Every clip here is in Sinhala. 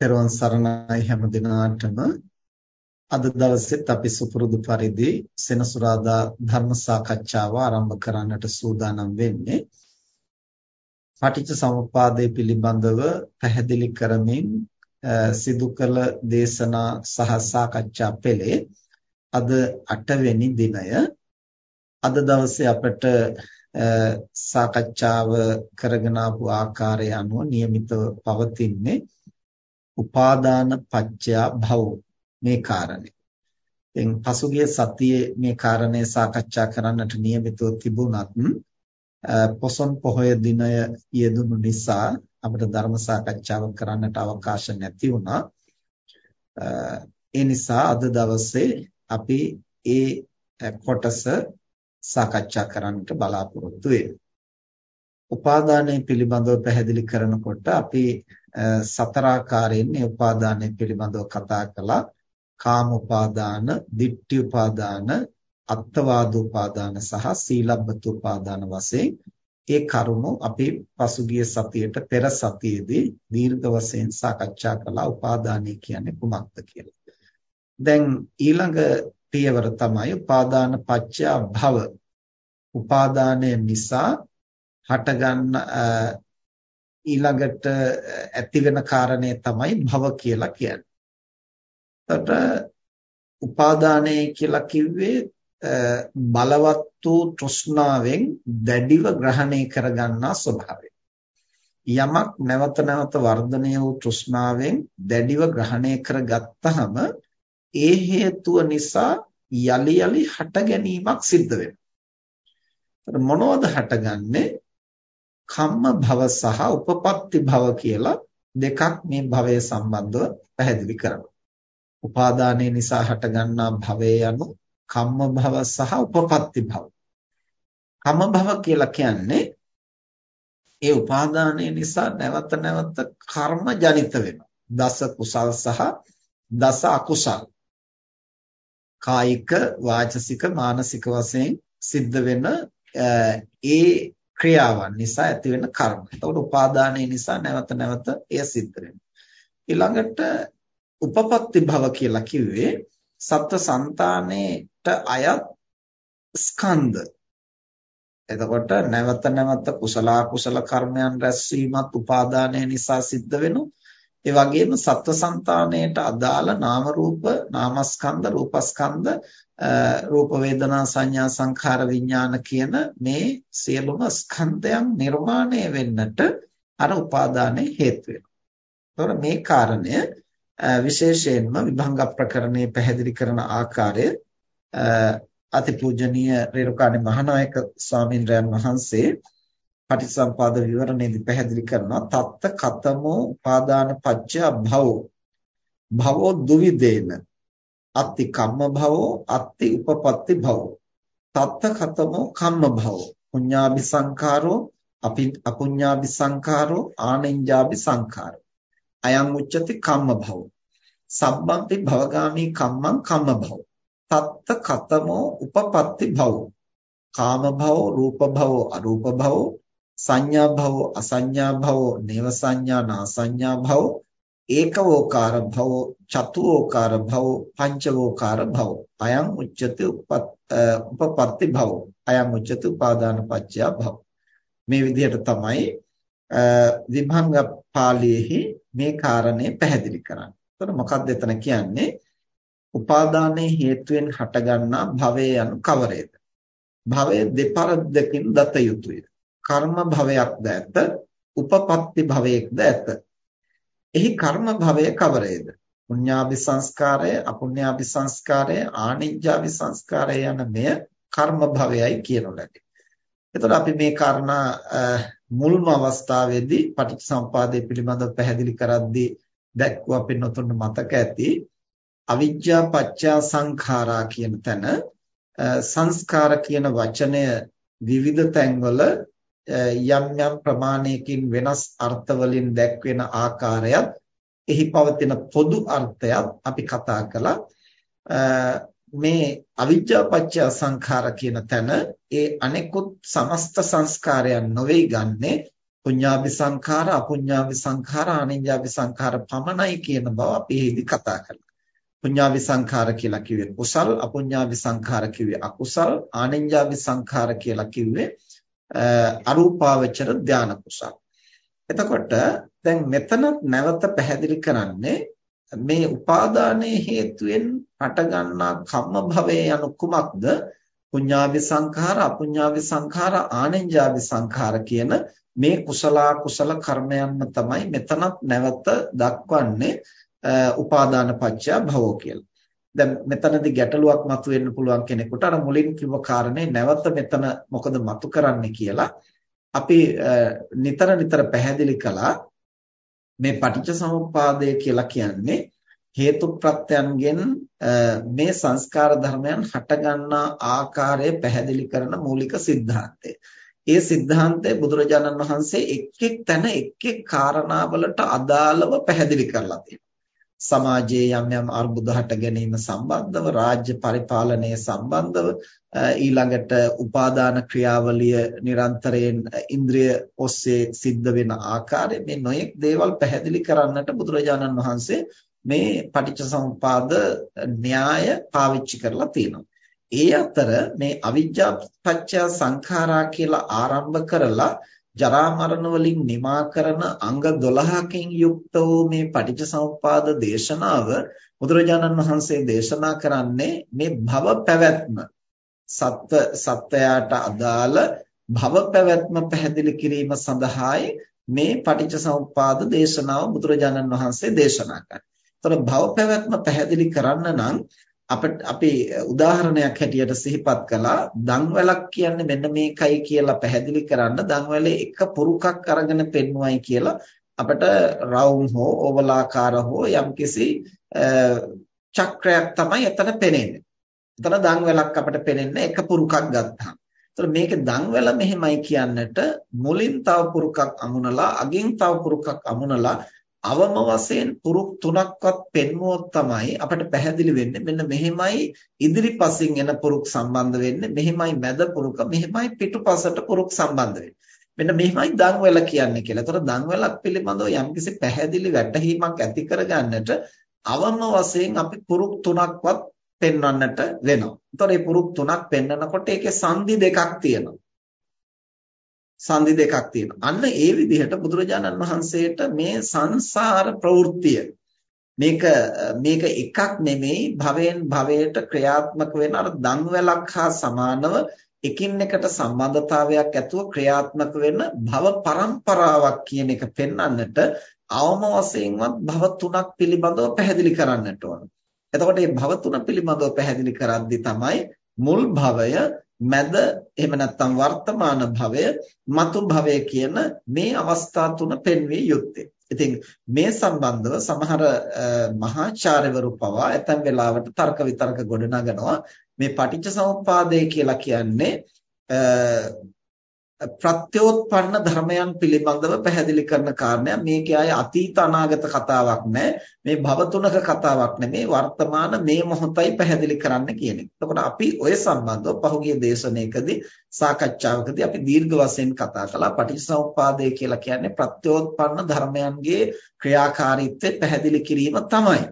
තෙරුවන් සරණයි හැම දිනාටම අද දවසෙත් අපි සුපුරුදු පරිදි සෙනසුරාදා ධර්ම සාකච්ඡාව ආරම්භ කරන්නට සූදානම් වෙන්නේ. පටිච්ච සමුප්පාදය පිළිබඳව පැහැදිලි කරමින් සිදු කළ දේශනා සහ සාකච්ඡා පෙළේ අද 8 වෙනි දිනය අද දවසේ අපට සාකච්ඡාව කරගෙන ආකාරය අනුව નિયમિતව පවතින්නේ උපාදාන පත්‍යා භව මේ කාරණේ. දැන් පසුගිය සතියේ මේ කාරණේ සාකච්ඡා කරන්නට නියමිතව තිබුණත් පොසොන් පොහොය දිනය යෙදුණු නිසා අපිට ධර්ම සාකච්ඡාවක් කරන්නට අවකාශ නැති වුණා. ඒ නිසා අද දවසේ අපි ඒ කොටස සාකච්ඡා කරන්නට බලාපොරොත්තු වෙනවා. උපාදානය පිළිබඳව පැහැදිලි කරනකොට අපි සතරාකාරයෙන් මේ උපාදානය පිළිබඳව කතා කළා. කාම උපාදාන, ditthi උපාදාන, අත්වාද උපාදාන සහ සීලබ්බත උපාදාන වශයෙන් ඒ කරුණු අපි පසුගිය සතියේට පෙර සතියේදී දීර්ඝ වශයෙන් සාකච්ඡා කළා උපාදානය කියන්නේ කුමක්ද කියලා. දැන් ඊළඟ පියවර තමයි උපාදාන පත්‍ය භව. උපාදානය නිසා හටගන්න ඊළඟට ඇති වෙන කාරණේ තමයි භව කියලා කියන්නේ. එතකොට උපාදානය කියලා කිව්වේ බලවත් වූ තෘෂ්ණාවෙන් දැඩිව ග්‍රහණය කරගන්නා ස්වභාවය. යමක් නැවත නැවත වර්ධනය වූ තෘෂ්ණාවෙන් දැඩිව ග්‍රහණය කරගත්තාම ඒ හේතුව නිසා යලි යලි හට ගැනීමක් සිද්ධ වෙනවා. මොනවද හටගන්නේ? කම්ම භව සහ උපපත්ති භව කියලා දෙකක් මේ භවය සම්බන්ධව පැහැදිලි කරනවා. උපාදානයේ නිසා හටගන්නා භවය යනු කම්ම භව සහ උපපත්ති භව. කම්ම භව කියලා කියන්නේ ඒ උපාදානයේ නිසා නැවත නැවත කර්ම ජනිත වෙනවා. දස කුසල් සහ දස අකුසල්. කායික වාචසික මානසික වශයෙන් සිද්ධ වෙන ඒ ක්‍රියාවන් නිසා ඇතිවෙන කර්ම. එතකොට උපාදානය නිසා නැවත නැවත එය සිද්ධ ඊළඟට උපපත්ති භව කියලා කිව්වේ සත්ත්ව సంతානෙට අයත් ස්කන්ධ. එතකොට නැවත නැවත කුසල අකුසල කර්මයන් රැස්වීමත් උපාදානය නිසා සිද්ධ වෙනවා. ඒ වගේම සත්ව సంతාණයට අදාළ නාම රූප නාමස්කන්ධ රූපස්කන්ධ රූප වේදනා සංඥා සංඛාර විඥාන කියන මේ සියලුම ස්කන්ධයන් නිර්මාණය වෙන්නට අර උපාදානය හේතු වෙනවා. මේ කාරණය විශේෂයෙන්ම විභංග ප්‍රකරණයේ පැහැදිලි කරන ආකාරය අතිපූජනීය රේරුකාණේ මහානායක ස්වාමින්ද්‍රයන් වහන්සේ පටිසම්පාද විවරණයේදී පැහැදිලි කරනවා තත්ත කතමෝ උපාදාන පච්චය භවෝ භවෝ දුවිදේන අත්ති කම්ම භවෝ අත්ති උපපත්ති භවෝ. තත්ත කතමෝ කම්ම භවෝ. පුඤ්ඤාභි සංඛාරෝ අපි අපුඤ්ඤාභි සංඛාරෝ ආනෙන්ජාභි සංඛාරෝ අයං උච්චති කම්ම භවෝ. සබ්බන්ති භවගාමී කම්මං කම්ම භවෝ. තත්ත කතමෝ උපපත්ති භවෝ. කාම භවෝ රූප භවෝ අරූප භවෝ. සංඥා භවෝ අසංඥා භවෝ නේව සංඥා නාසංඥා භවෝ. ඒකවෝකාර භවෝ. චතුෝකාර භවෝ පංචවෝකාර භවෝ අයං උච්චති උපපත්ති භවෝ අයං උච්චති උපාදාන පත්‍ය භව මේ විදිහට තමයි විභංග පාළියේහි මේ කාරණේ පැහැදිලි කරන්නේ. එතකොට මොකක්ද එතන කියන්නේ? උපාදානයේ හේතුවෙන් හටගන්නා භවය යනු කවරේද? භවය දෙපරද්දකින් දත යුතුය. කර්ම භවයක්ද ඇත උපපත්ති භවයක්ද ඇත එහි කර්ම භවය කවරේද පුඤ්ඤාභි සංස්කාරය අපුඤ්ඤාභි සංස්කාරය ආනිජ්ජාභි සංස්කාරය යන මෙය කර්ම භවයයි කියනු ලැබේ. එතකොට අපි මේ කාරණා මුල්ම අවස්ථාවේදී පටිච්චසමුපාදය පිළිබඳව පැහැදිලි කරද්දී දැක්වුවා පින්නතුන් මතක ඇති අවිජ්ජා පත්‍යා සංඛාරා කියන තැන සංස්කාර කියන වචනය විවිධ තැන්වල යම් යම් ප්‍රමාණයකින් වෙනස් අර්ථවලින් දැක්වෙන ආකාරයත් එහි පවතින පොදු අර්ථයත් අපි කතා කළා මේ අවිජ්ජා පත්‍ය සංඛාර කියන තැන ඒ අනෙකුත් සමස්ත සංස්කාරයන් නොවේ ගන්නේ පුඤ්ඤාභි සංඛාර අපුඤ්ඤාභි සංඛාර ආනිඤ්ඤාභි සංඛාර පමණයි කියන බව අපි එහිදී කතා කරලා. පුඤ්ඤාභි සංඛාර කියලා කිව්වේ කුසල් අපුඤ්ඤාභි සංඛාර කිව්වේ අකුසල් ආනිඤ්ඤාභි සංඛාර කියලා කිව්වේ අරූපාවචර ධාන කුසල්. එතකොට දැන් මෙතන නැවත පැහැදිලි කරන්නේ මේ උපාදානයේ හේතුවෙන් හටගන්නා කම්ම භවයේ යනු කුමක්ද? පුඤ්ඤාභි සංඛාර, අපුඤ්ඤාභි සංඛාර, ආනෙන්ජාභි සංඛාර කියන මේ කුසලා කුසල කර්මයන්ම තමයි මෙතනත් නැවත දක්වන්නේ උපාදාන පත්‍ය භවෝ කියලා. දැන් මෙතනදී ගැටලුවක් මතුවෙන්න පුළුවන් කෙනෙකුට අර මුලින් කිව්ව කාරණේ නැවත මෙතන මොකද මතු කරන්නේ කියලා අපි නිතර නිතර පැහැදිලි කළා මේ පටිච්චසමුප්පාදය කියලා කියන්නේ හේතු ප්‍රත්‍යයන්ගෙන් මේ සංස්කාර ධර්මයන් හටගන්නා ආකාරය පැහැදිලි කරන මූලික સિદ્ધාන්තය. ඒ સિદ્ધාන්තය බුදුරජාණන් වහන්සේ එක් එක් තැන එක් එක් காரணාවලට අදාළව පැහැදිලි කරලා තියෙනවා. සමාජයේ යම් යම් අර්බුද හට ගැනීම සම්බන්ධව රාජ්‍ය පරිපාලනය සම්බන්ධව ඊළඟට උපාදාන ක්‍රියාවලිය නිරන්තරයෙන් ඉන්ද්‍රිය ඔස්සේ සිද්ධ වෙන ආකාරය මේ නොයෙක් දේවල් පැහැදිලි කරන්නට බුදුරජාණන් වහන්සේ මේ පටිච්චසමුපාද න්‍යාය පාවිච්චි කරලා තියෙනවා. ඒ අතර මේ අවිජ්ජා පත්‍ය සංඛාරා කියලා ආරම්භ කරලා ජරා මරණ වලින් නිමා කරන අංග 12කින් යුක්ත වූ මේ පටිච්චසමුප්පාද දේශනාව බුදුරජාණන් වහන්සේ දේශනා කරන්නේ මේ භව පැවැත්ම සත්ව සත්වයාට අදාළ භව පැවැත්ම පැහැදිලි කිරීම සඳහායි මේ පටිච්චසමුප්පාද දේශනාව බුදුරජාණන් වහන්සේ දේශනා කරන්නේ. ඒතර භව පැවැත්ම පැහැදිලි කරන්න නම් අපිට අපි උදාහරණයක් හැටියට සිහිපත් කළා දන්වැලක් කියන්නේ මෙන්න මේකයි කියලා පැහැදිලි කරන්න දන්වැලේ එක පුරුකක් අරගෙන පෙන්වුවයි කියලා අපිට රවුම් හෝ ඕවලාකාර හෝ යම්කිසි චක්‍රයක් තමයි එතන පෙනෙන්නේ. එතන දන්වැලක් අපිට පෙනෙන්නේ එක පුරුකක් ගත්තාම. ඒතර මේකේ දන්වැල මෙහෙමයි කියන්නට මුලින් තව පුරුකක් අමුණලා අගින් තව පුරුකක් අමුණලා අවම වශයෙන් පුරුක් තුනක්වත් පෙන්වුවොත් තමයි අපිට පැහැදිලි වෙන්නේ මෙන්න මෙහෙමයි ඉදිරිපසින් එන පුරුක් සම්බන්ධ වෙන්නේ මෙහෙමයි මැද පුරුක මෙහෙමයි පිටුපසට පුරුක් සම්බන්ධ වෙන්නේ මෙන්න මෙහෙමයි දන්වැල කියන්නේ කියලා. ඒතර දන්වැලක් පිළිබඳව යම්කිසි පැහැදිලි වැටහීමක් ඇති කරගන්නට අවම වශයෙන් අපි පුරුක් තුනක්වත් පෙන්වන්නට වෙනවා. ඒතර මේ පුරුක් තුනක් පෙන්නකොට ඒකේ සංදි දෙකක් තියෙනවා. සංදි දෙකක් තියෙනවා. අන්න ඒ විදිහට බුදුරජාණන් වහන්සේට මේ සංසාර ප්‍රවෘත්තිය මේක මේක එකක් නෙමෙයි භවෙන් භවයට ක්‍රියාත්මක වෙන අර දන්වැලක් හා සමානව එකින් එකට සම්බන්ධතාවයක් ඇතුව ක්‍රියාත්මක වෙන භව પરම්පරාවක් කියන එක පෙන්වන්නට අවම වශයෙන්වත් භව තුනක් පිළිබඳව පැහැදිලි කරන්නට ඕන. එතකොට මේ භව තුන පිළිබඳව පැහැදිලි කරද්දී තමයි මුල් භවය මැද එහෙම නැත්නම් වර්තමාන භවය මතු භවය කියන මේ අවස්ථා තුන පෙන්විය යුත්තේ. ඉතින් මේ සම්බන්ධව සමහර මහාචාර්යවරු පවා ඇතැම් වෙලාවට තර්ක විතර්ක ගොඩනගනවා මේ පටිච්චසමුප්පාදය කියලා කියන්නේ ප්‍රත්‍යෝත්පන්න ධර්මයන් පිළිබඳව පැහැදිලි කරන කාරණයක් මේකේ ආයේ අතීත අනාගත කතාවක් නැහැ මේ භව තුනක කතාවක් නෙමේ වර්තමාන මේ මොහොතයි පැහැදිලි කරන්න කියන එක. එතකොට අපි ඔය සම්බන්ධව පහුගිය දේශනාවකදී සාකච්ඡාවකදී අපි දීර්ඝ වශයෙන් කතා කළා පටිච්චසමුප්පාදය කියලා කියන්නේ ප්‍රත්‍යෝත්පන්න ධර්මයන්ගේ ක්‍රියාකාරීත්වය පැහැදිලි කිරීම තමයි.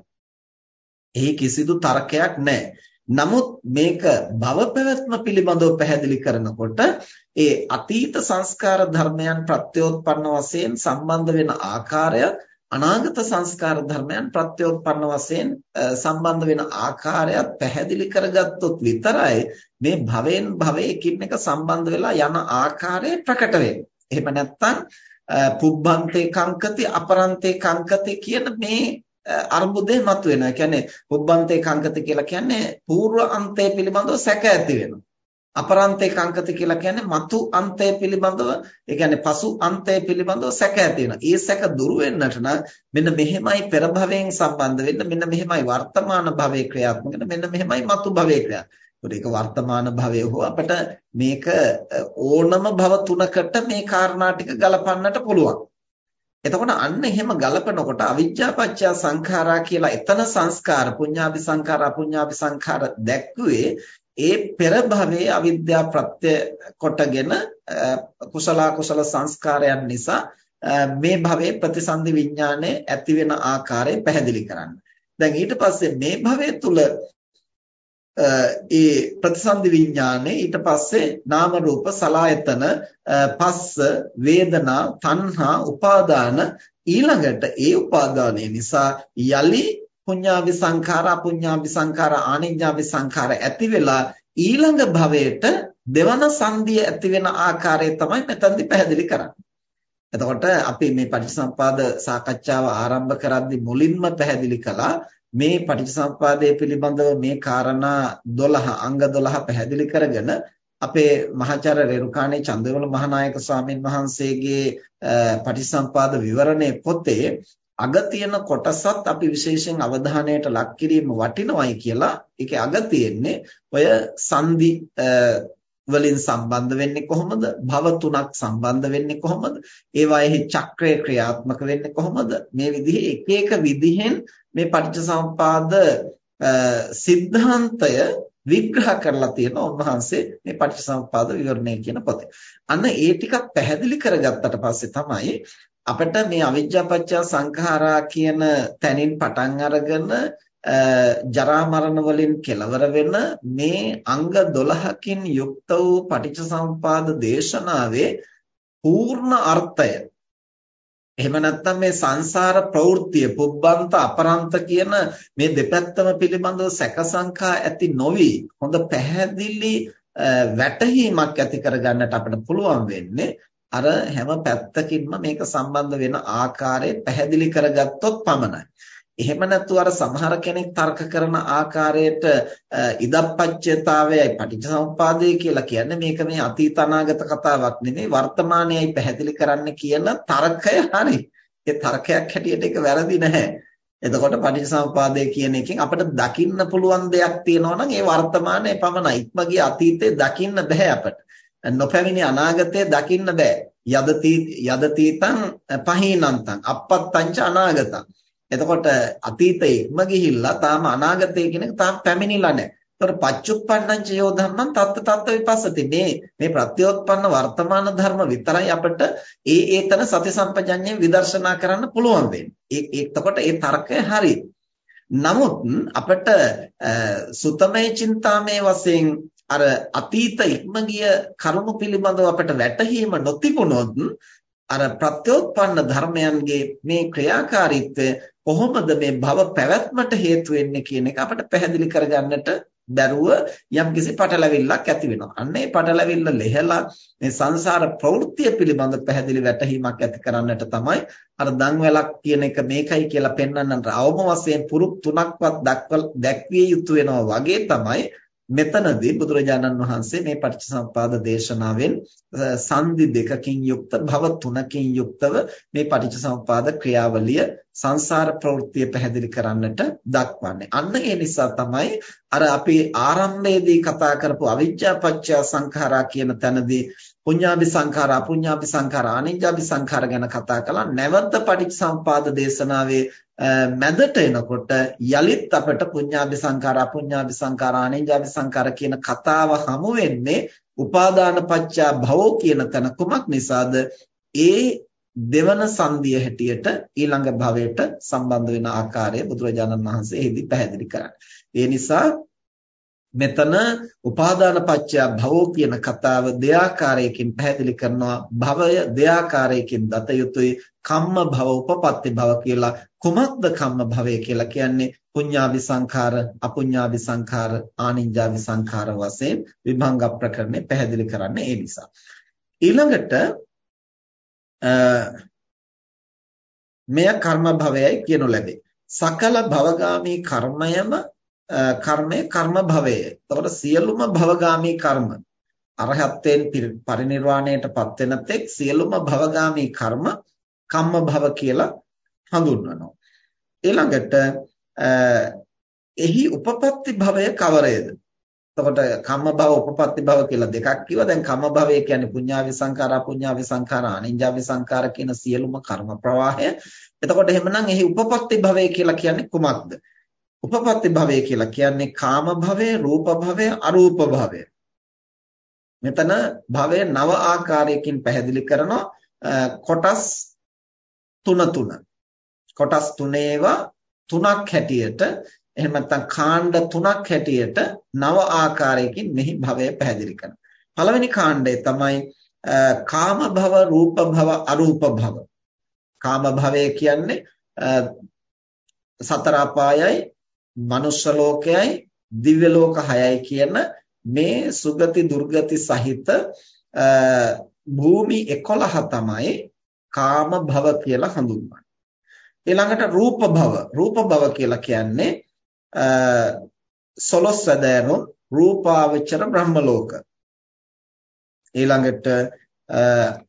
එහි කිසිදු තර්කයක් නැහැ. නමුත් මේක භව පැවැත්ම පිළිබඳව පැහැදිලි කරනකොට ඒ අතීත සංස්කාර ධර්මයන් ප්‍රත්‍යෝත්පන්න වශයෙන් සම්බන්ධ වෙන ආකාරය අනාගත සංස්කාර ධර්මයන් ප්‍රත්‍යෝත්පන්න වශයෙන් සම්බන්ධ වෙන ආකාරයත් පැහැදිලි කරගත්තොත් විතරයි මේ භවෙන් භවයේ එකින් එක සම්බන්ධ වෙලා යන ආකාරය ප්‍රකට වෙන්නේ. එහෙම නැත්නම් පුබ්බන්තේ කංකති අපරන්තේ කංකති කියන මේ අර්බුදේ මතුවෙනවා. ඒ කියන්නේ පුබ්බන්තේ කංකති කියලා කියන්නේ పూర్ව අන්තය පිළිබඳව සැක ඇති වෙනවා. අපරන්තේ කංකති කියලා කියන්නේ මතු අන්තය පිළිබඳව ඒ කියන්නේ පසු අන්තය පිළිබඳව සැක ඇති වෙනවා. ඒ සැක දුරු වෙන්නට නම් මෙන්න මෙහෙමයි පෙර භවයෙන් සම්බන්ධ වෙන්න මෙන්න මෙහෙමයි වර්තමාන භවයේ ක්‍රියාත්මක වෙන්න මෙන්න මෙහෙමයි මතු භවයේ ක්‍රියාත්මක ඒක වර්තමාන භවයේ හෝ අපිට මේක ඕනම භව තුනකට මේ කාරණා ටික ගලපන්නට පුළුවන්. එතකොට අන්න එහෙම ගලපනකොට අවිජ්ජා පත්‍ය සංඛාරා කියලා එතන සංස්කාර පුඤ්ඤාභි සංඛාර අපුඤ්ඤාභි සංඛාර දැක්කුවේ ඒ පෙර භවයේ අවිද්‍යාව ප්‍රත්‍ය කොටගෙන කුසල කුසල සංස්කාරයන් නිසා මේ භවයේ ප්‍රතිසන්දි විඥානය ඇති වෙන ආකාරය පැහැදිලි කරන්න. දැන් ඊට පස්සේ මේ භවය තුල ඒ ප්‍රතිසන්දි විඥානේ ඊට පස්සේ නාම රූප සලායතන පස්ස වේදනා තණ්හා උපාදාන ඊළඟට ඒ උපාදානය නිසා යලි පුඤ්ඤාවි සංඛාර අපුඤ්ඤාවි සංඛාර ආනිඤ්ඤාවි සංඛාර ඇති වෙලා ඊළඟ භවයට දෙවන සංදිය ඇති වෙන ආකාරය තමයි මෙතනදී පැහැදිලි කරන්නේ. එතකොට අපි මේ පටිච්චසමුපාද සාකච්ඡාව ආරම්භ කරද්දී මුලින්ම පැහැදිලි කළා මේ පටිච්චසමුපාදය පිළිබඳව මේ காரணා 12 අංග 12 පැහැදිලි කරගෙන අපේ මහාචාර්ය රේරුකාණේ චන්දවල මහානායක ස්වාමින් වහන්සේගේ පටිච්චසමුපාද විවරණේ පොතේ අග තියෙන කොටසත් අපි විශේෂයෙන් අවධානයට ලක් කිරීම වටිනවයි කියලා ඒකේ අග තියෙන්නේ ඔය සංදි වලින් සම්බන්ධ වෙන්නේ කොහොමද? භව තුනක් සම්බන්ධ වෙන්නේ කොහොමද? ඒවාෙහි චක්‍රය ක්‍රියාත්මක වෙන්නේ කොහොමද? මේ විදිහේ එක එක විදිහෙන් මේ පටිච්චසමුපාද සිද්ධාන්තය විග්‍රහ කරලා තියෙනවා උන්වහන්සේ මේ පටිච්චසමුපාද විවරණය කියන පොතේ. අන්න ඒ ටික පැහැදිලි කරගත්තට පස්සේ තමයි අපිට මේ අවිජ්ජාපච්ච සංඛාරා කියන තැනින් පටන් අරගෙන ජරා මරණ වලින් කෙලවර වෙන මේ අංග 12කින් යුක්ත වූ පටිච්චසමුපාද දේශනාවේ පූර්ණ අර්ථය එහෙම නැත්නම් මේ සංසාර ප්‍රවෘත්තිය පුබ්බන්ත අපරන්ත කියන මේ දෙපැත්තම පිළිබඳව සැකසංකා ඇති නොවි හොඳ පැහැදිලි වැටහීමක් ඇති කරගන්නට අපිට පුළුවන් වෙන්නේ අර හැම පැත්තකින්ම මේක සම්බන්ධ වෙන ආකාරය පැහැදිලි කරගත්තොත් පමණයි. එහෙම නැතු අර සමහර කෙනෙක් තර්ක කරන ආකාරයට ඉදප්පච්චයතාවයයි පටිච්චසමුපාදය කියලා කියන්නේ මේක මේ අතීත අනාගත කතාවක් නෙමෙයි වර්තමානයයි පැහැදිලි කරන්න කියන තර්කය හරි. ඒ තර්කයක් හැටියට ඒක වැරදි නැහැ. එතකොට පටිච්චසමුපාදය කියන එකෙන් අපිට දකින්න පුළුවන් දෙයක් තියෙනවා නම් ඒ වර්තමානයේ පමණයි. ඉක්මගිය අතීතේ දකින්න බෑ අපිට. නොපැමිණි අනාගතය දකින්න බෑ. යදති යදතීතං පහීනන්තං අපත්තංච අනාගතං එතකොට අතීතේ ඉක්ම ගිහිල්ලා තාම අනාගතය කියන එක තාම පැමිණිලා නැහැ. ඒතකොට පච්චුප්පන්නං චයෝ ධම්මං තත්ත තත්ත විපස්සති. මේ මේ ප්‍රත්‍යෝත්පන්න වර්තමාන ධර්ම විතරයි අපිට ඒ ඒතන සති සම්පජඤ්ඤය විදර්ශනා කරන්න පුළුවන් වෙන්නේ. ඒ එතකොට ඒ තර්කය හරි. නමුත් අපිට සුතමේ චින්තාමේ වශයෙන් අර අතීත ඉක්ම ගිය කරුණු පිළිබඳව අපිට වැටහීම නොතිබුණොත් අර ප්‍රත්‍යෝත්පන්න ධර්මයන්ගේ මේ ක්‍රියාකාරීත්වය කොහොමද මේ භව පැවැත්මට හේතු වෙන්නේ කියන එක අපිට පැහැදිලි කරගන්නට බැරුව යම්කිසි පටලැවිල්ලක් ඇති වෙනවා. අන්න ඒ පටලැවිල්ල ලෙහලා මේ සංසාර ප්‍රවෘත්තිය පිළිබඳ පැහැදිලි වැටහීමක් ඇති කරන්නට තමයි අර දන්වැලක් කියන එක මේකයි කියලා පෙන්වන්නට අවම වශයෙන් පුරුක් තුනක්වත් දැක්විය යුතු වෙනවා වගේ තමයි මෙතනදී බුදුරජාණන් වහන්සේ මේ පටිච්චසමුපාද දේශනාවෙන් සංදි දෙකකින් යුක්ත භව තුනකින් යුක්තව මේ පටිච්චසමුපාද ක්‍රියාවලිය සංසාර ප්‍රවෘත්තිය පැහැදිලි කරන්නට දක්වන්නේ. අන්න ඒ නිසා තමයි අර අපි ආරම්භයේදී කතා කරපු අවිජ්ජා පත්‍ය සංඛාරා කියන තැනදී පුඤ්ඤාභි සංඛාර අපුඤ්ඤාභි සංඛාර ආනිඤ්ඤාභි සංඛාර ගැන කතා කළා. නැවත පටිච්චසමුපාද දේශනාවේ මැදට එනකොට යලිත් අපට පුඤ්ඤාභි සංඛාර අපුඤ්ඤාභි සංඛාර ආනිඤ්ඤාභි සංඛාර කියන කතාව හමු වෙන්නේ උපාදාන පච්චා භවෝ කියන තැන කුමක් නිසාද ඒ දෙවන සංදිය හැටියට ඊළඟ භවයට සම්බන්ධ වෙන ආකාරය බුදුරජාණන් වහන්සේ එහිදී පැහැදිලි කරන්නේ. ඒ නිසා මෙතන උපාදාන පත්‍ය භවෝ කියන කතාව දෙආකාරයකින් පැහැදිලි කරනවා. භවය දෙආකාරයකින් දත යුතුයි. කම්ම භව උපපත්ති භව කියලා කුමක්ද කම්ම භවය කියලා කියන්නේ? පුඤ්ඤාභි සංඛාර අපුඤ්ඤාභි සංඛාර ආනිඤ්ඤාභි සංඛාර වශයෙන් විභංග ප්‍රකරණය පැහැදිලි කරන්නේ ඒ නිසා. ඊළඟට මෙය කර්ම භවයයි කියනු ලැබේ. සකල භවගාමී කර්මයම කර්මය කර්ම භවය. එතකොට සියලුම භවගාමී කර්ම අරහත්ත්වයෙන් පරිණිරවාණයටපත් වෙන තෙක් සියලුම භවගාමී කර්ම කම්ම භව කියලා හඳුන්වනවා. ඊළඟට එහි උපපත්ති භවය කවරේද? එතකොට කම්ම භව උපපත්ති භව කියලා දෙකක් කිව්වා. දැන් කම්ම භවය කියන්නේ පුඤ්ඤාවි සංඛාර අපුඤ්ඤාවි සංඛාර අනිඤ්ඤාවි සංඛාර කියන සියලුම කර්ම ප්‍රවාහය. එතකොට එහෙමනම් එහි උපපත්ති භවය කියලා කියන්නේ කුමක්ද? උපපත්ති භවය කියලා කියන්නේ කාම භවය, රූප භවය, අරූප භවය. මෙතන භවය නව ආකාරයකින් පැහැදිලි කරනවා කොටස් තුන තුන. කොටස් තුනේවා තුනක් හැටියට එහෙම නැත්නම් කාණ්ඩ තුනක් හැටියට නව ආකාරයකින් මෙහි භවය පැහැදිලි කරනවා. පළවෙනි කාණ්ඩය තමයි කාම භව, රූප භව, අරූප භව. කාම භවය කියන්නේ සතර අපායයි, මනුෂ්‍ය ලෝකයයි, දිව්‍ය ලෝක හයයි කියන මේ සුගති දුර්ගති සහිත භූමි 11 තමයි කාම භව කියලා හඳුන්වන්නේ. ඊළඟට රූප භව. රූප භව කියලා කියන්නේ සොළොස් වැදෑරුම් රූපාවචර බ්‍රහ්ම ලෝක. ඊළඟට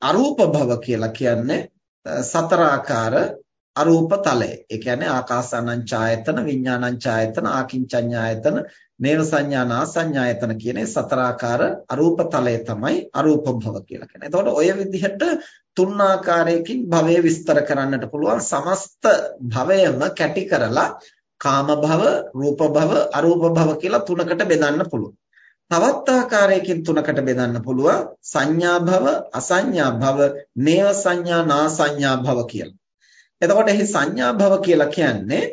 අරූප භව කියලා කියන්නේ සතර ආකාර අරූප තලය. ඒ කියන්නේ ආකාසානං ඡායතන, විඥානං ඡායතන, ආකින්චඤ්ඤායතන, නේව සංඥා නාසඤ්ඤායතන කියන සතරාකාර අරූප තලය තමයි අරූප භව කියලා කියන්නේ. එතකොට ඔය විදිහට තුන් ආකාරයකින් භවය විස්තර කරන්නට පුළුවන්. සමස්ත භවයම කැටි කරලා කාම භව, රූප භව, අරූප භව කියලා තුනකට බෙදන්න පුළුවන්. තවත් ආකාරයකින් තුනකට බෙදන්න පුළුවන් සංඥා භව, අසංඥා භව, නේව සංඥා නාසඤ්ඤා භව කියලා. එතකොට එහි සංඥා භව කියලා කියන්නේ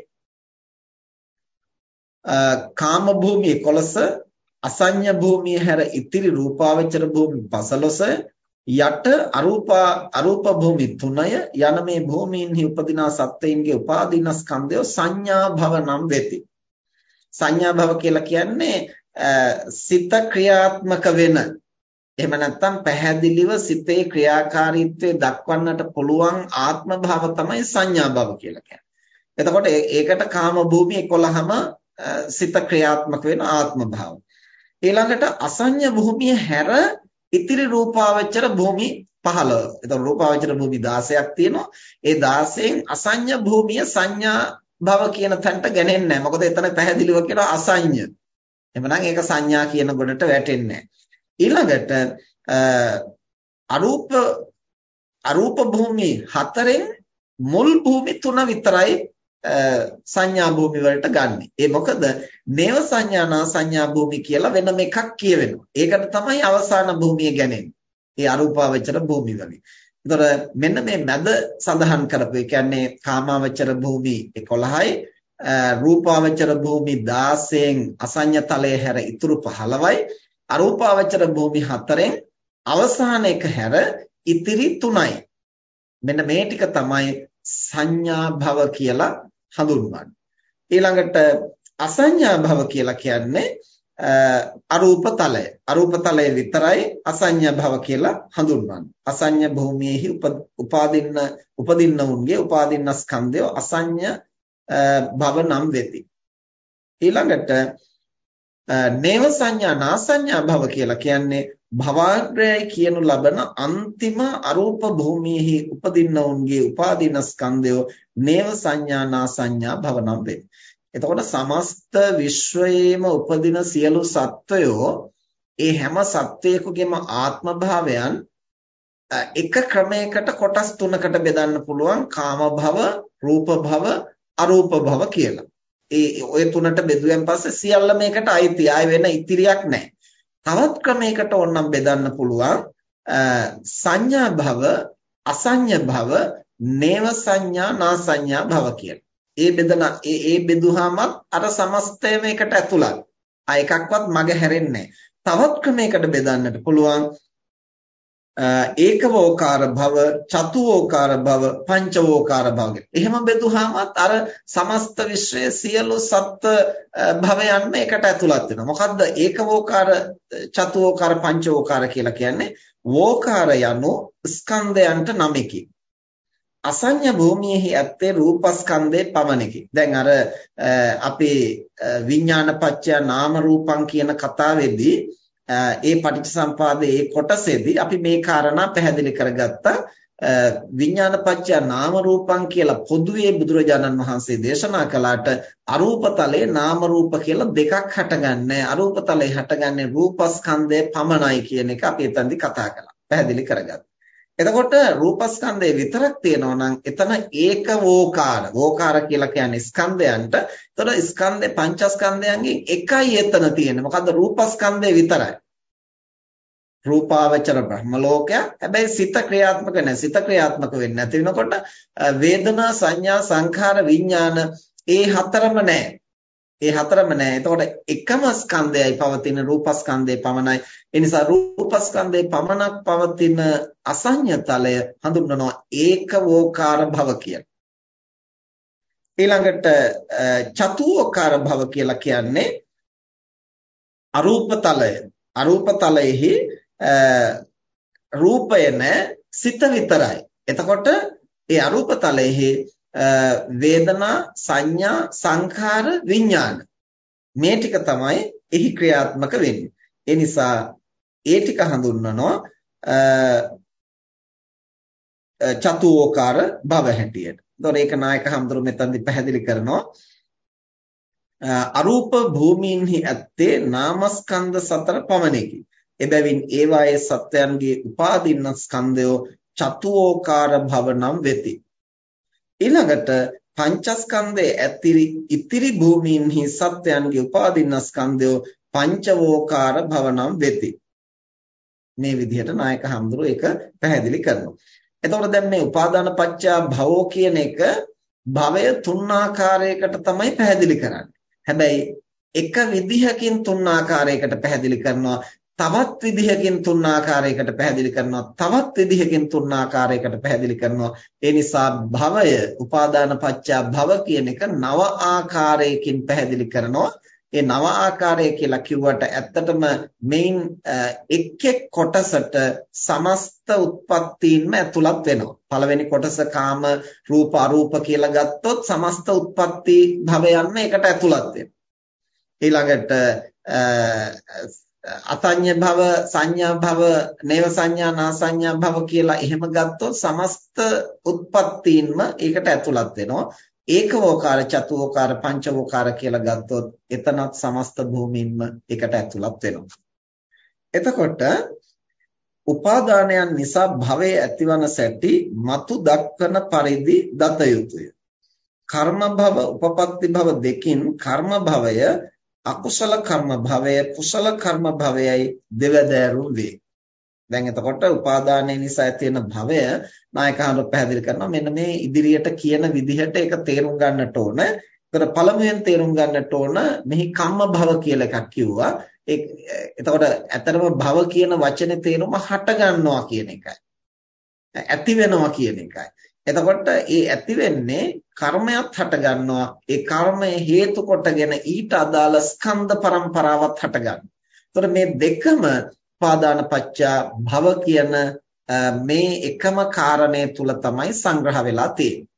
කාම භූමිය 11 අසඤ්ඤ භූමිය හැර ඉතිරි රූපාවචර භූමි 15 යට අරූපා අරූප භූමි 3ය යන මේ භූමීන්හි උපදිනා සත්වයින්ගේ උපාදීන ස්කන්ධය සංඥා භව නම් වෙති. සංඥා භව කියලා කියන්නේ සිත ක්‍රියාත්මක වෙන එහෙම නැත්නම් පැහැදිලිව සිතේ ක්‍රියාකාරීත්වය දක්වන්නට පුළුවන් ආත්ම භාව තමයි සංඥා භව කියලා කියන්නේ. එතකොට ඒකට කාම භූමි 11ම සිත ක්‍රියාත්මක වෙන ආත්ම භාව. ඊළඟට අසඤ්ඤ භූමිය හැර ඉතිරි රූපාවචර භූමි 15. එතකොට රූපාවචර භූමි 16ක් තියෙනවා. ඒ 16න් අසඤ්ඤ භූමිය සංඥා භව කියන තැනට ගන්නේ නැහැ. මොකද එතන පැහැදිලිව කියනවා අසඤ්ඤ. එහෙමනම් ඒක සංඥා කියන ගොඩට වැටෙන්නේ නැහැ. ඊළඟට අරූප අරූප භූමි හතරෙන් මුල් භූමි තුන විතරයි සංඥා භූමි වලට ගන්නෙ. ඒ මොකද නේව සංඥා නා සංඥා භූමි කියලා වෙනම එකක් කියවෙනවා. ඒකට තමයි අවසාන භූමිය ගන්නේ. ඒ අරූපාවචර භූමි වගේ. එතකොට මෙන්න මේ මැද සඳහන් කරපු ඒ කියන්නේ කාමාවචර භූමි 11යි රූපාවචර භූමි 16න් අසඤ්ඤ තලයේ හැර ඉතුරු 15යි අරූපාවචර භූමි හතරෙන් අවසාන එක හැර ඉතිරි තුනයි. මෙන්න මේ ටික තමයි සංඥා භව කියලා හඳුන්වන්නේ. ඊළඟට අසංඥා භව කියලා කියන්නේ අරූප තලය. අරූප තලය විතරයි අසඤ්ඤ භව කියලා හඳුන්වන්නේ. අසඤ්ඤ භූමියේහි උපාදින්න උපදින්න උන්ගේ උපාදින්න ස්කන්ධය අසඤ්ඤ භව නම් වෙති. ඊළඟට නේව සංඥා නාසඤ්ඤා භව කියලා කියන්නේ භවග්‍රයයි කියනු ලබන අන්තිම අරූප භූමියෙහි උපදින්නවුන්ගේ උපාදින ස්කන්ධය නේව සංඥා නාසඤ්ඤා භව නම් වේ. එතකොට සමස්ත විශ්වයේම උපදින සියලු සත්වයෝ ඒ හැම සත්වයකගේම ආත්ම භාවයන් එක ක්‍රමයකට කොටස් තුනකට බෙදන්න පුළුවන් කාම භව, රූප භව, අරූප භව කියලා. ඒ ඔය තුනට බෙදුවෙන් පස්සේ සියල්ල මේකට අයිති. ආය වෙන ඉතිරියක් නැහැ. තවත් ක්‍රමයකට ඕනනම් බෙදන්න පුළුවන් සංඥා භව, අසඤ්ඤ භව, නේව සංඥා, නාසඤ්ඤා භව කියලා. ඒ බෙදන ඒ ඒ බෙදුවාමත් අර සමස්තයම එකට ඇතුළත්. ආ එකක්වත් මග හැරෙන්නේ තවත් ක්‍රමයකට බෙදන්නට පුළුවන් ඒකවෝකාර භව, චතුවෝකාර භව, පංචවෝකාර භව. එහෙම බෙදුවාමත් අර සමස්ත විශ්වයේ සියලු සත්ත්ව භවයන්ම එකට ඇතුළත් වෙනවා. මොකද්ද ඒකවෝකාර, චතුවෝකාර, පංචවෝකාර කියලා කියන්නේ? වෝකාර යනු ස්කන්ධයන්ට නමකි. අසඤ්ඤ භූමියෙහි ඇත්තේ රූපස්කන්ධේ පමණකි. දැන් අර අපේ විඥානපච්චය නාම රූපං කියන කතාවේදී ඒ පටිච්චසම්පාදයේ ඒ කොටසේදී අපි මේ කාරණා පැහැදිලි කරගත්තා විඥානපච්චය නාම රූපං කියලා පොදුවේ බුදුරජාණන් වහන්සේ දේශනා කළාට අරූපතලේ නාම රූප කියලා දෙකක් හටගන්නේ. අරූපතලේ හටගන්නේ රූපස්කන්ධය පමණයි කියන එක අපි එතනදි කතා කළා. පැහැදිලි කරගත්තා. එතකොට රූපස්කන්ධය විතරක් තියෙනවා නම් එතන ඒක වෝකාර. වෝකාර කියලා කියන්නේ ස්කන්ධයන්ට. එතකොට ස්කන්ධේ පංචස්කන්ධයන්ගෙන් එකයි එතන තියෙන්නේ. මොකද්ද රූපස්කන්ධය විතරයි. රූපාවචර බ්‍රහ්ම ලෝකයක්. හැබැයි සිත ක්‍රියාත්මක නැහැ. සිත ක්‍රියාත්මක වෙන්නේ නැති වෙනකොට වේදනා සංඥා සංඛාර විඥාන ඒ හතරම නැහැ. ඒ හතරම නැහැ. එතකොට එකම ස්කන්ධයයි පවතින රූපස්කන්ධේ පමණයි. ඒ නිසා රූපස්කන්ධේ පමණක් පවතින අසඤ්ඤතලය හඳුන්වනවා ඒකවෝකාර භව කියලා. ඊළඟට චතුෝකාර භව කියලා කියන්නේ අරූපතලය. අරූපතලයේහි රූපය නැ සිත විතරයි. එතකොට ඒ අරූපතලයේහි වේදනා සංඥා සංඛාර විඥාන මේ ටික තමයි එහි ක්‍රියාත්මක වෙන්නේ ඒ නිසා ඒ ටික හඳුන්වනවා චතුෝකාර භව හැටියට. එතකොට ඒක නායක හඳුරු මෙතනදි පැහැදිලි කරනවා අරූප භූමීන්හි ඇත්තේ නාමස්කන්ධ සතර පමණකි. එබැවින් ඒවායේ සත්‍යයන්ගේ උපාදින්න ස්කන්ධය චතුෝකාර භව නම් වෙති. ඊළඟට පංචස්කන්ධයේ ඇතිරි ඉතිරි භූමීන්හි සත්‍යයන්ගේ උපාදින්න ස්කන්ධය පංචවෝකාර භවනම් වෙති. මේ විදිහට නායක හඳුරෝ ඒක පැහැදිලි කරනවා. එතකොට දැන් මේ උපාදාන පත්‍යා භවෝ කියන එක භවය තුන් ආකාරයකට තමයි පැහැදිලි කරන්නේ. හැබැයි එක විදිහකින් තුන් ආකාරයකට පැහැදිලි කරනවා තවත් විදිහකින් තුන් ආකාරයකට පැහැදිලි කරනවා. තවත් විදිහකින් තුන් ආකාරයකට පැහැදිලි කරනවා. ඒ නිසා භවය උපාදාන පත්‍යා භව කියන එක නව ආකාරයකින් පැහැදිලි කරනවා. ඒ නව ආකාරය කියලා කිව්වට ඇත්තටම මේන් එක් එක් කොටසට සමස්ත උත්පත්තීන්ම ඇතුළත් වෙනවා. පළවෙනි කොටස කාම රූප අරූප කියලා ගත්තොත් සමස්ත උත්පත්ති භවයන්ම ඒකට ඇතුළත් වෙනවා. ඊළඟට අසඤ්ඤ භව සංඥා භව නේව සංඥා නා සංඥා භව කියලා එහෙම ගත්තොත් සමස්ත උත්පත්තීන්ම ඒකට ඇතුළත් වෙනවා. ඒකවෝකාර චතුවෝකාර පංචවෝකාර කියලා ගත්තොත් එතනත් සමස්ත භූමින්ම ඒකට ඇතුළත් වෙනවා. එතකොට උපාදානයන් නිසා භවයේ ඇතිවන සැටි මතු දක්වන පරිදි දත යුතුය. කර්ම භව උපපත්ති භව දෙකින් කර්ම භවය අකුසල කර්ම භවය කුසල කර්ම භවයයි දෙවදෑරුම් වේ. දැන් එතකොට උපාදානයේ නිසා ඇති වෙන භවය නායකහඳු පැහැදිලි කරනවා මෙන්න මේ ඉදිරියට කියන විදිහට ඒක තේරුම් ගන්නට ඕන. ඒතර පළමුවෙන් තේරුම් ගන්නට ඕන මෙහි කම්ම භව කියලා එකක් කිව්වා. ඒ එතකොට ඇතරම භව කියන වචනේ තේරුම හට ගන්නවා කියන එකයි. ඇති වෙනවා කියන එකයි. එතකොට ඒ ඇති වෙන්නේ කර්මයක් හට ගන්නවා ඒ කර්මය හේතු කොටගෙන ඊට අදාළ ස්කන්ධ પરම්පරාවක් හට ගන්නවා. එතකොට මේ දෙකම පාදාන පච්චා භව කියන මේ එකම කාරණය තුල තමයි සංග්‍රහ වෙලා තියෙන්නේ.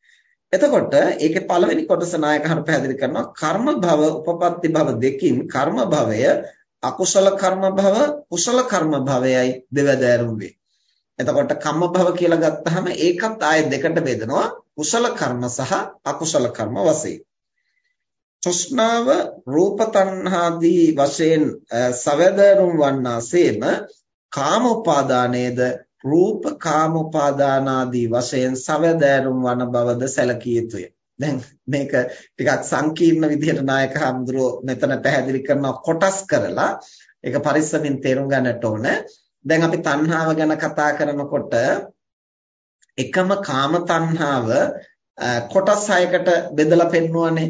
එතකොට ඒකේ පළවෙනි කොටස නායකහරු පැහැදිලි කරනවා කර්ම භව උපපත්ති භව දෙකින් කර්ම භවය අකුසල කර්ම භව කුසල කර්ම භවයයි දෙවදෑරුම් වේ. එතකොට කම්ම භව කියලා ගත්තාම ඒකත් ආය දෙකට බෙදනවා කුසල කර්ම සහ අකුසල කර්ම වශයෙන්. තෘෂ්ණාව රූප තණ්හාදී වශයෙන් සවැදරුම් වන්නාseම කාම උපාදානයේද රූප කාම උපාදානාදී වශයෙන් සවැදෑරුම් වන බවද සැලකිය යුතුය. දැන් මේක ටිකක් සංකීර්ණ විදිහට නායක හඳුරෝ මෙතන පැහැදිලි කරනවා කොටස් කරලා ඒක පරිස්සමින් තේරුම් ගන්නට ඕන. දැන් අපි තණ්හාව ගැන කතා කරනකොට එකම කාම තණ්හාව කොටස් හයකට බෙදලා පෙන්වුවානේ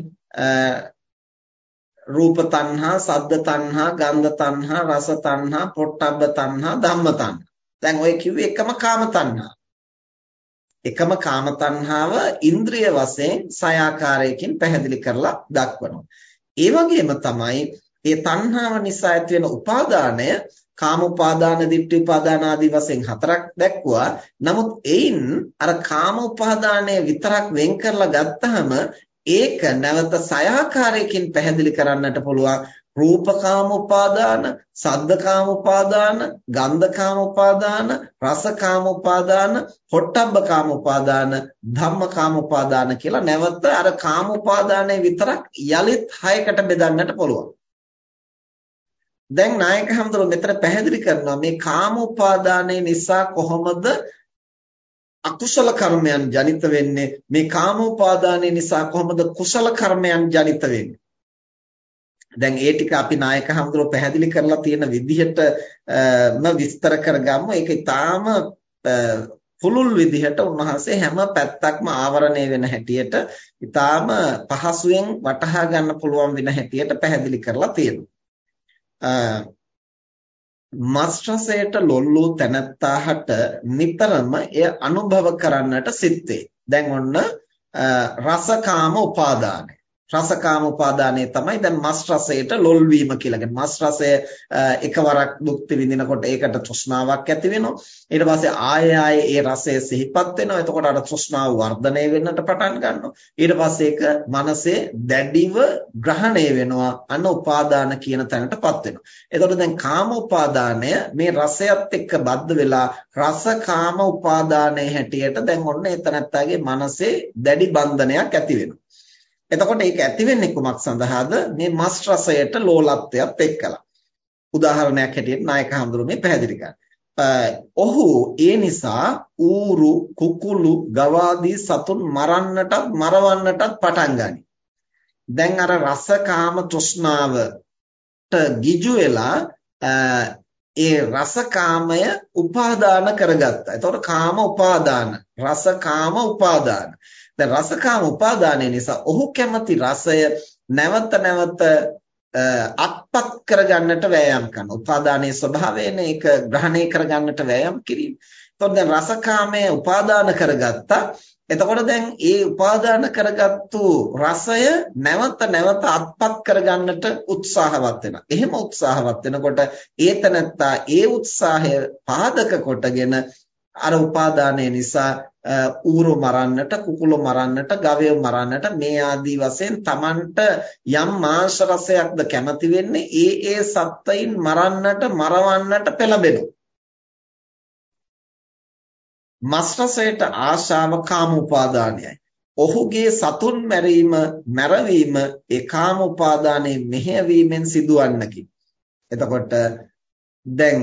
රූප තණ්හා, සද්ද තණ්හා, ගන්ධ තණ්හා, රස තණ්හා, පොට්ටබ්බ තණ්හා, ධම්ම තණ්හා. දැන් ඔය කිව්වේ එකම කාම තණ්හා. එකම කාම තණ්හාව ඉන්ද්‍රිය වශයෙන් සය ආකාරයකින් පැහැදිලි කරලා දක්වනවා. ඒ වගේම තමයි මේ තණ්හාව නිසා ඇති වෙන උපාදානය කාම උපාදාන, ditthi උපාදාන ආදී වශයෙන් හතරක් දැක්ුවා. නමුත් එයින් අර කාම උපාදානය විතරක් වෙන් කරලා ගත්තාම ඒක නැවත සයාකාරයකින් පැහැදිලි කරන්නට පුළුවන් රූපකාම උපාදාන, සද්දකාම උපාදාන, ගන්ධකාම උපාදාන, රසකාම උපාදාන, පොට්ටබ්බකාම උපාදාන, ධම්මකාම උපාදාන කියලා නැවත අර කාම උපාදානය විතරක් යලිත් හයකට බෙදන්නට පුළුවන්. දැන් නායක හැමදෙරෝ මෙතන පැහැදිලි කරනවා මේ කාම උපාදානය නිසා කොහොමද අකුසල කර්මයන් ජනිත වෙන්නේ? මේ කාමෝපාදානය නිසා කොහොමද කුසල කර්මයන් ජනිත වෙන්නේ? දැන් ඒ ටික අපි නායක හඳුරෝ පැහැදිලි කරලා තියෙන විදිහටම විස්තර කරගමු. ඒක ඊටාම පුළුල් විදිහට උන්වහන්සේ හැම පැත්තක්ම ආවරණය වෙන හැටියට ඊටාම පහසුවෙන් වටහා ගන්න පුළුවන් වෙන හැටියට පැහැදිලි කරලා තියෙනවා. මස් රසයට ලොල්ලු තැනත්තාහට නිතරම එය අනුභව කරන්නට සිත් දැන් ඔන්න රසකාම උපාදානය. රසකාම උපාදානයේ තමයි දැන් මස් රසයට ලොල් වීම කියලා. කියන්නේ මස් රසය එකවරක් භුක්ති විඳිනකොට ඒකට තෘෂ්ණාවක් ඇති වෙනවා. ඊට පස්සේ ආයෙ ආයෙ ඒ රසය සිහිපත් වෙනවා. එතකොට අර තෘෂ්ණාව වර්ධනය වෙන්නට පටන් ගන්නවා. ඊට පස්සේ ඒක මනසේ දැඩිව ග්‍රහණය වෙනවා. අන උපාදාන කියන තැනටපත් වෙනවා. එතකොට දැන් කාම උපාදානය මේ රසයත් එක්ක බද්ධ වෙලා රසකාම උපාදානයේ හැටියට දැන් ඔන්න එතනත්තාගේ මනසේ දැඩි බන්ධනයක් ඇති වෙනවා. එතකොට ඒක ඇති වෙන්නේ කුමක් සඳහාද? මේ මස් රසයට ලෝලත්වයක් එක්කලා. උදාහරණයක් හැටියට නායක හඳුරු මේ පැහැදිලි ඔහු ඒ නිසා ඌරු කුකුළු ගවාදී සතුන් මරන්නටත් මරවන්නටත් පටන් ගනී. දැන් අර රසකාම තෘෂ්ණාවට ගිජු වෙලා ඒ රසකාමය උපාදාන කරගත්තා. එතකොට කාම උපාදාන, රසකාම උපාදාන. දැන් රසකාම උපාදානය නිසා ඔහු කැමති රසය නැවත නැවත අත්පත් කරගන්නට වෑයම් කරනවා. උපාදානයේ ස්වභාවයනේ ඒක ග්‍රහණය කරගන්නට වෑයම් කිරීම. එතකොට දැන් රසකාමය උපාදාන කරගත්තා. එතකොට දැන් ඒ උපාදාන කරගත්තු රසය නැවත නැවත අත්පත් කරගන්නට උත්සාහවත් වෙනවා. එහෙම උත්සාහවත් වෙනකොට ඒතනත්තා ඒ උත්සාහය පාදක කොටගෙන අර උපාදානය නිසා ඌරු මරන්නට කුකුළු මරන්නට ගවය මරන්නට මේ ආදී වශයෙන් Tamanට යම් මාංශ රසයක්ද කැමති වෙන්නේ ඒ ඒ සත්වයින් මරන්නට මරවන්නට පෙළඹෙනවා මස් රසයට ආශාව කාම උපාදානයයි ඔහුගේ සතුන් මැරීම මැරවීම ඒ කාම උපාදානයේ මෙහෙයවීමෙන් සිදුවන්නකි එතකොට දැන්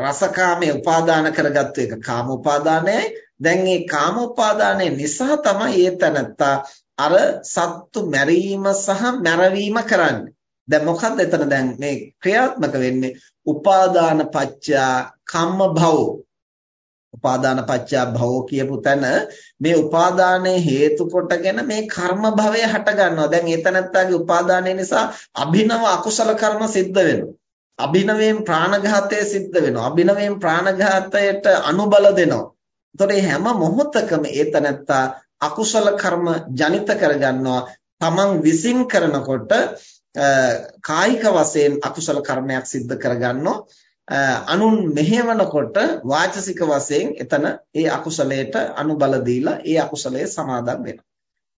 රසකාමයේ උපාදාන කරගත්තු එක කාම උපාදානයයි දැන් මේ කාම උපාදානය නිසා තමයි ඒ තනත්තා අර සත්තු මැරීම සහ මැරවීම කරන්නේ. දැන් මොකද්ද එතන දැන් මේ ක්‍රියාත්මක වෙන්නේ? උපාදාන පච්චා කම්ම භව. උපාදාන පච්චා භව කියපු තැන මේ උපාදානයේ හේතු කොටගෙන මේ කර්ම භවය හට ගන්නවා. දැන් ඒ තනත්තාගේ උපාදානය නිසා අභිනව අකුසල කර්ම සිද්ධ වෙනවා. අභිනවයෙන් ප්‍රාණඝාතය සිද්ධ වෙනවා. අභිනවයෙන් ප්‍රාණඝාතයට අනුබල දෙනවා. එතකොට මේ හැම මොහොතකම ඒතනත්තා අකුසල කර්ම ජනිත කරගන්නවා තමන් විසින් කරනකොට කායික වශයෙන් අකුසල කර්මයක් සිද්ධ කරගන්නවා අනුන් මෙහෙවනකොට වාචසික වශයෙන් එතන ඒ අකුසලයට අනුබල දීලා ඒ අකුසලයේ සමාදම් වෙනවා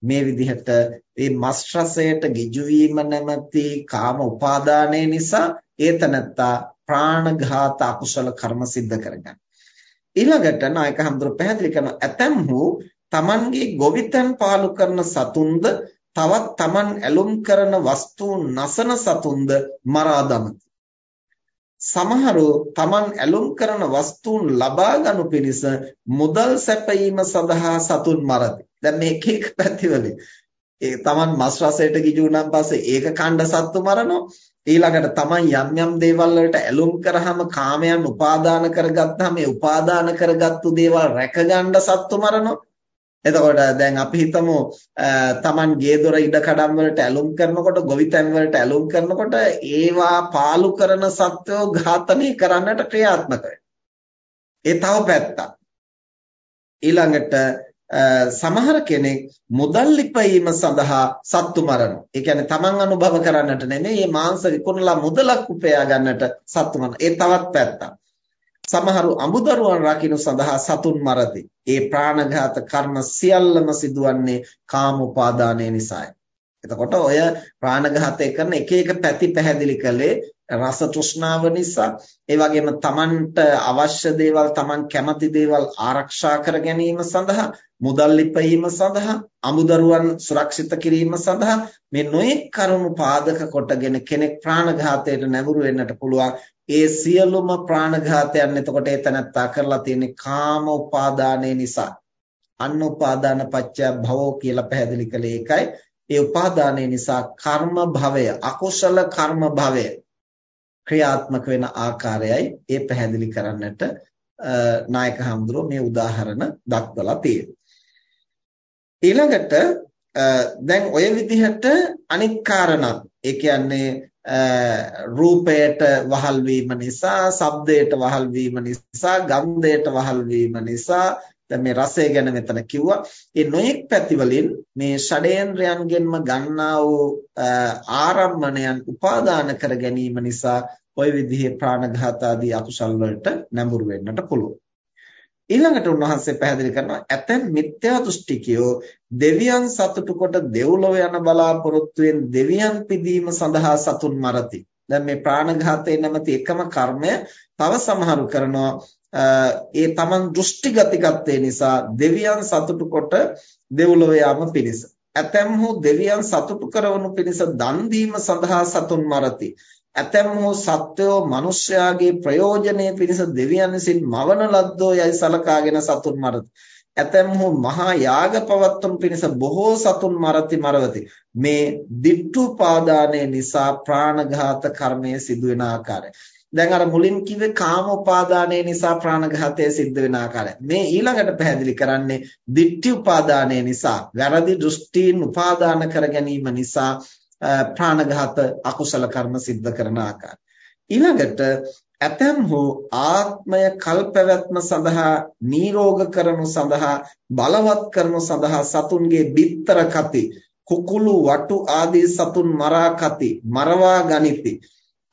මේ විදිහට මේ මස් රසයට ගිජු වීම නැමැති කාම උපාදානය නිසා ඒතනත්තා ප්‍රාණඝාත අකුසල කර්ම සිද්ධ කරගන්නවා ඊළඟට නායක හඳුර පැහැදිලි කරන ඇතැම්හු තමන්ගේ ගොවිතැන් පාලු කරන සතුන්ද තවත් තමන් ඇලුම් කරන වස්තුන් නසන සතුන්ද මරා දමති. සමහරු තමන් ඇලුම් කරන වස්තුන් ලබා ගනු පිණිස මුදල් සැපයීම සඳහා සතුන් මරති. දැන් මේ එක එක පැතිවලින් ඒ තමන් මස් රසයට ගිජු වුණාන් පස්සේ ඒක කණ්ඩ සත්තු මරනවා ඊළඟට තමන් යම් යම් දේවල් වලට ඇලුම් කරාම කාමයන් උපාදාන කරගත්තාම ඒ උපාදාන කරගත්තු දේවල් රැකගන්න සත්තු මරනවා. එතකොට දැන් අපි හිතමු තමන් ගේ දොර ඉඩ කඩම් වලට ඇලුම් කරනකොට ගොවිතැන් වලට ඇලුම් කරනකොට ඒවා පාලු කරන සත්වෝ ඝාතනය කරන්නට ක්‍රියාත්මක ඒ තව පැත්තක්. ඊළඟට සමහර කෙනෙක් මුදල් ලිපීම සඳහා සත්තු මරනවා. ඒ කියන්නේ තමන් අනුභව කරන්නට නෙමෙයි මේ මාංශ විකුණලා මුදලක් උපයා ගන්නට සත්තු මරන. ඒ තවත් පැත්තක්. සමහරු අමුදරුවන් රකින්න සඳහා සතුන් මරති. ඒ ප්‍රාණඝාත කර්ම සියල්ලම සිදුවන්නේ කාම උපාදානය නිසායි. එතකොට ඔය ප්‍රාණඝාතය කරන එක එක පැති පැහැදිලි කළේ රස තෘෂ්ණාව නිසා ඒ වගේම තමන්ට අවශ්‍ය දේවල් තමන් කැමති දේවල් ආරක්ෂා කර ගැනීම සඳහා මුදල් ලිපීම සඳහා අමුදරුවන් සුරක්ෂිත කිරීම සඳහා මේ නොඑක් කරුණු පාදක කොටගෙන කෙනෙක් ප්‍රාණඝාතයට නැඹුරු වෙන්නට පුළුවන්. ඒ සියලුම ප්‍රාණඝාතයන් එතකොට එතනත්තා කරලා තියෙන්නේ කාම උපාදානයේ නිසා. අන්න උපාදාන පත්‍ය භවෝ කියලා පැහැදිලි කළේ ඒකයි. ඒ උපාදානයේ නිසා කර්ම භවය අකුසල කර්ම භවය ක්‍රියාත්මක වෙන ආකාරයයි ඒ පැහැදිලි කරන්නට නායක හඳුරෝ මේ උදාහරණ දක්වලා තියෙනවා. ඊළඟට දැන් ඔය විදිහට අනිත් කාරණා ඒ කියන්නේ රූපයට වහල් වීම නිසා, ශබ්දයට වහල් වීම නිසා, ගන්ධයට වහල් වීම නිසා දැන් මේ රසය ගැන මෙතන කිව්වා. මේ නොයෙක් පැති වලින් මේ ෂඩේන්ද්‍රයන්ගෙන්ම ගන්නා වූ ආරම්මණයන් උපාදාන කර ගැනීම නිසා ওই විදිහේ ප්‍රාණඝාත ආදී අකුසල් වලට නැඹුරු වෙන්නට පුළුවන්. ඊළඟට උන්වහන්සේ පැහැදිලි කරනවා ඇතැම් මිත්‍යා දෘෂ්ටිකයෝ දෙවියන් සතුටු කොට දෙව්ලොව යන බලාපොරොත්තුවෙන් දෙවියන් පිදීම සඳහා සතුන් මරති. දැන් මේ ප්‍රාණඝාතය නැමැති එකම කර්මය තව සමහරු කරනවා ඒ තමන් දෘෂ්ටිගතිකත්වය නිසා දෙවියන් සතුටු කොට දෙව්ලොව යාම පිණිස ඇතැම්හු දෙවියන් සතුටු කරවනු පිණිස දන් දීම සඳහා සතුන් මරති ඇතැම්හු සත්වෝ මිනිස්යාගේ ප්‍රයෝජනයේ පිණිස දෙවියන් විසින් මවන ලද්දෝ යයි සලකාගෙන සතුන් මරති. ඇතැම්හු මහා යාග පවත්වනු පිණිස බොහෝ සතුන් මරති මරවති. මේ ditthුපාදානයේ නිසා ප්‍රාණඝාත කර්මය සිදුවෙන ආකාරය. දැන් අර මුලින් කිව්වේ කාම උපාදානය නිසා ප්‍රාණඝාතය සිද්ධ වෙන ආකාරය. මේ ඊළඟට පැහැදිලි කරන්නේ ditthi උපාදානය නිසා, වැරදි දෘෂ්ටීන් උපාදාන කර ගැනීම නිසා ප්‍රාණඝාත අකුසල කර්ම සිද්ධ කරන ආකාරය. ඊළඟට ඇතැම් හෝ ආත්මය කල්පැවැත්ම සඳහා නිරෝග කරනු සඳහා බලවත් කරනු සඳහා සතුන්ගේ බිත්තර කති කුකුළු වටු ආදී සතුන් මරා කති මරවා ගනිති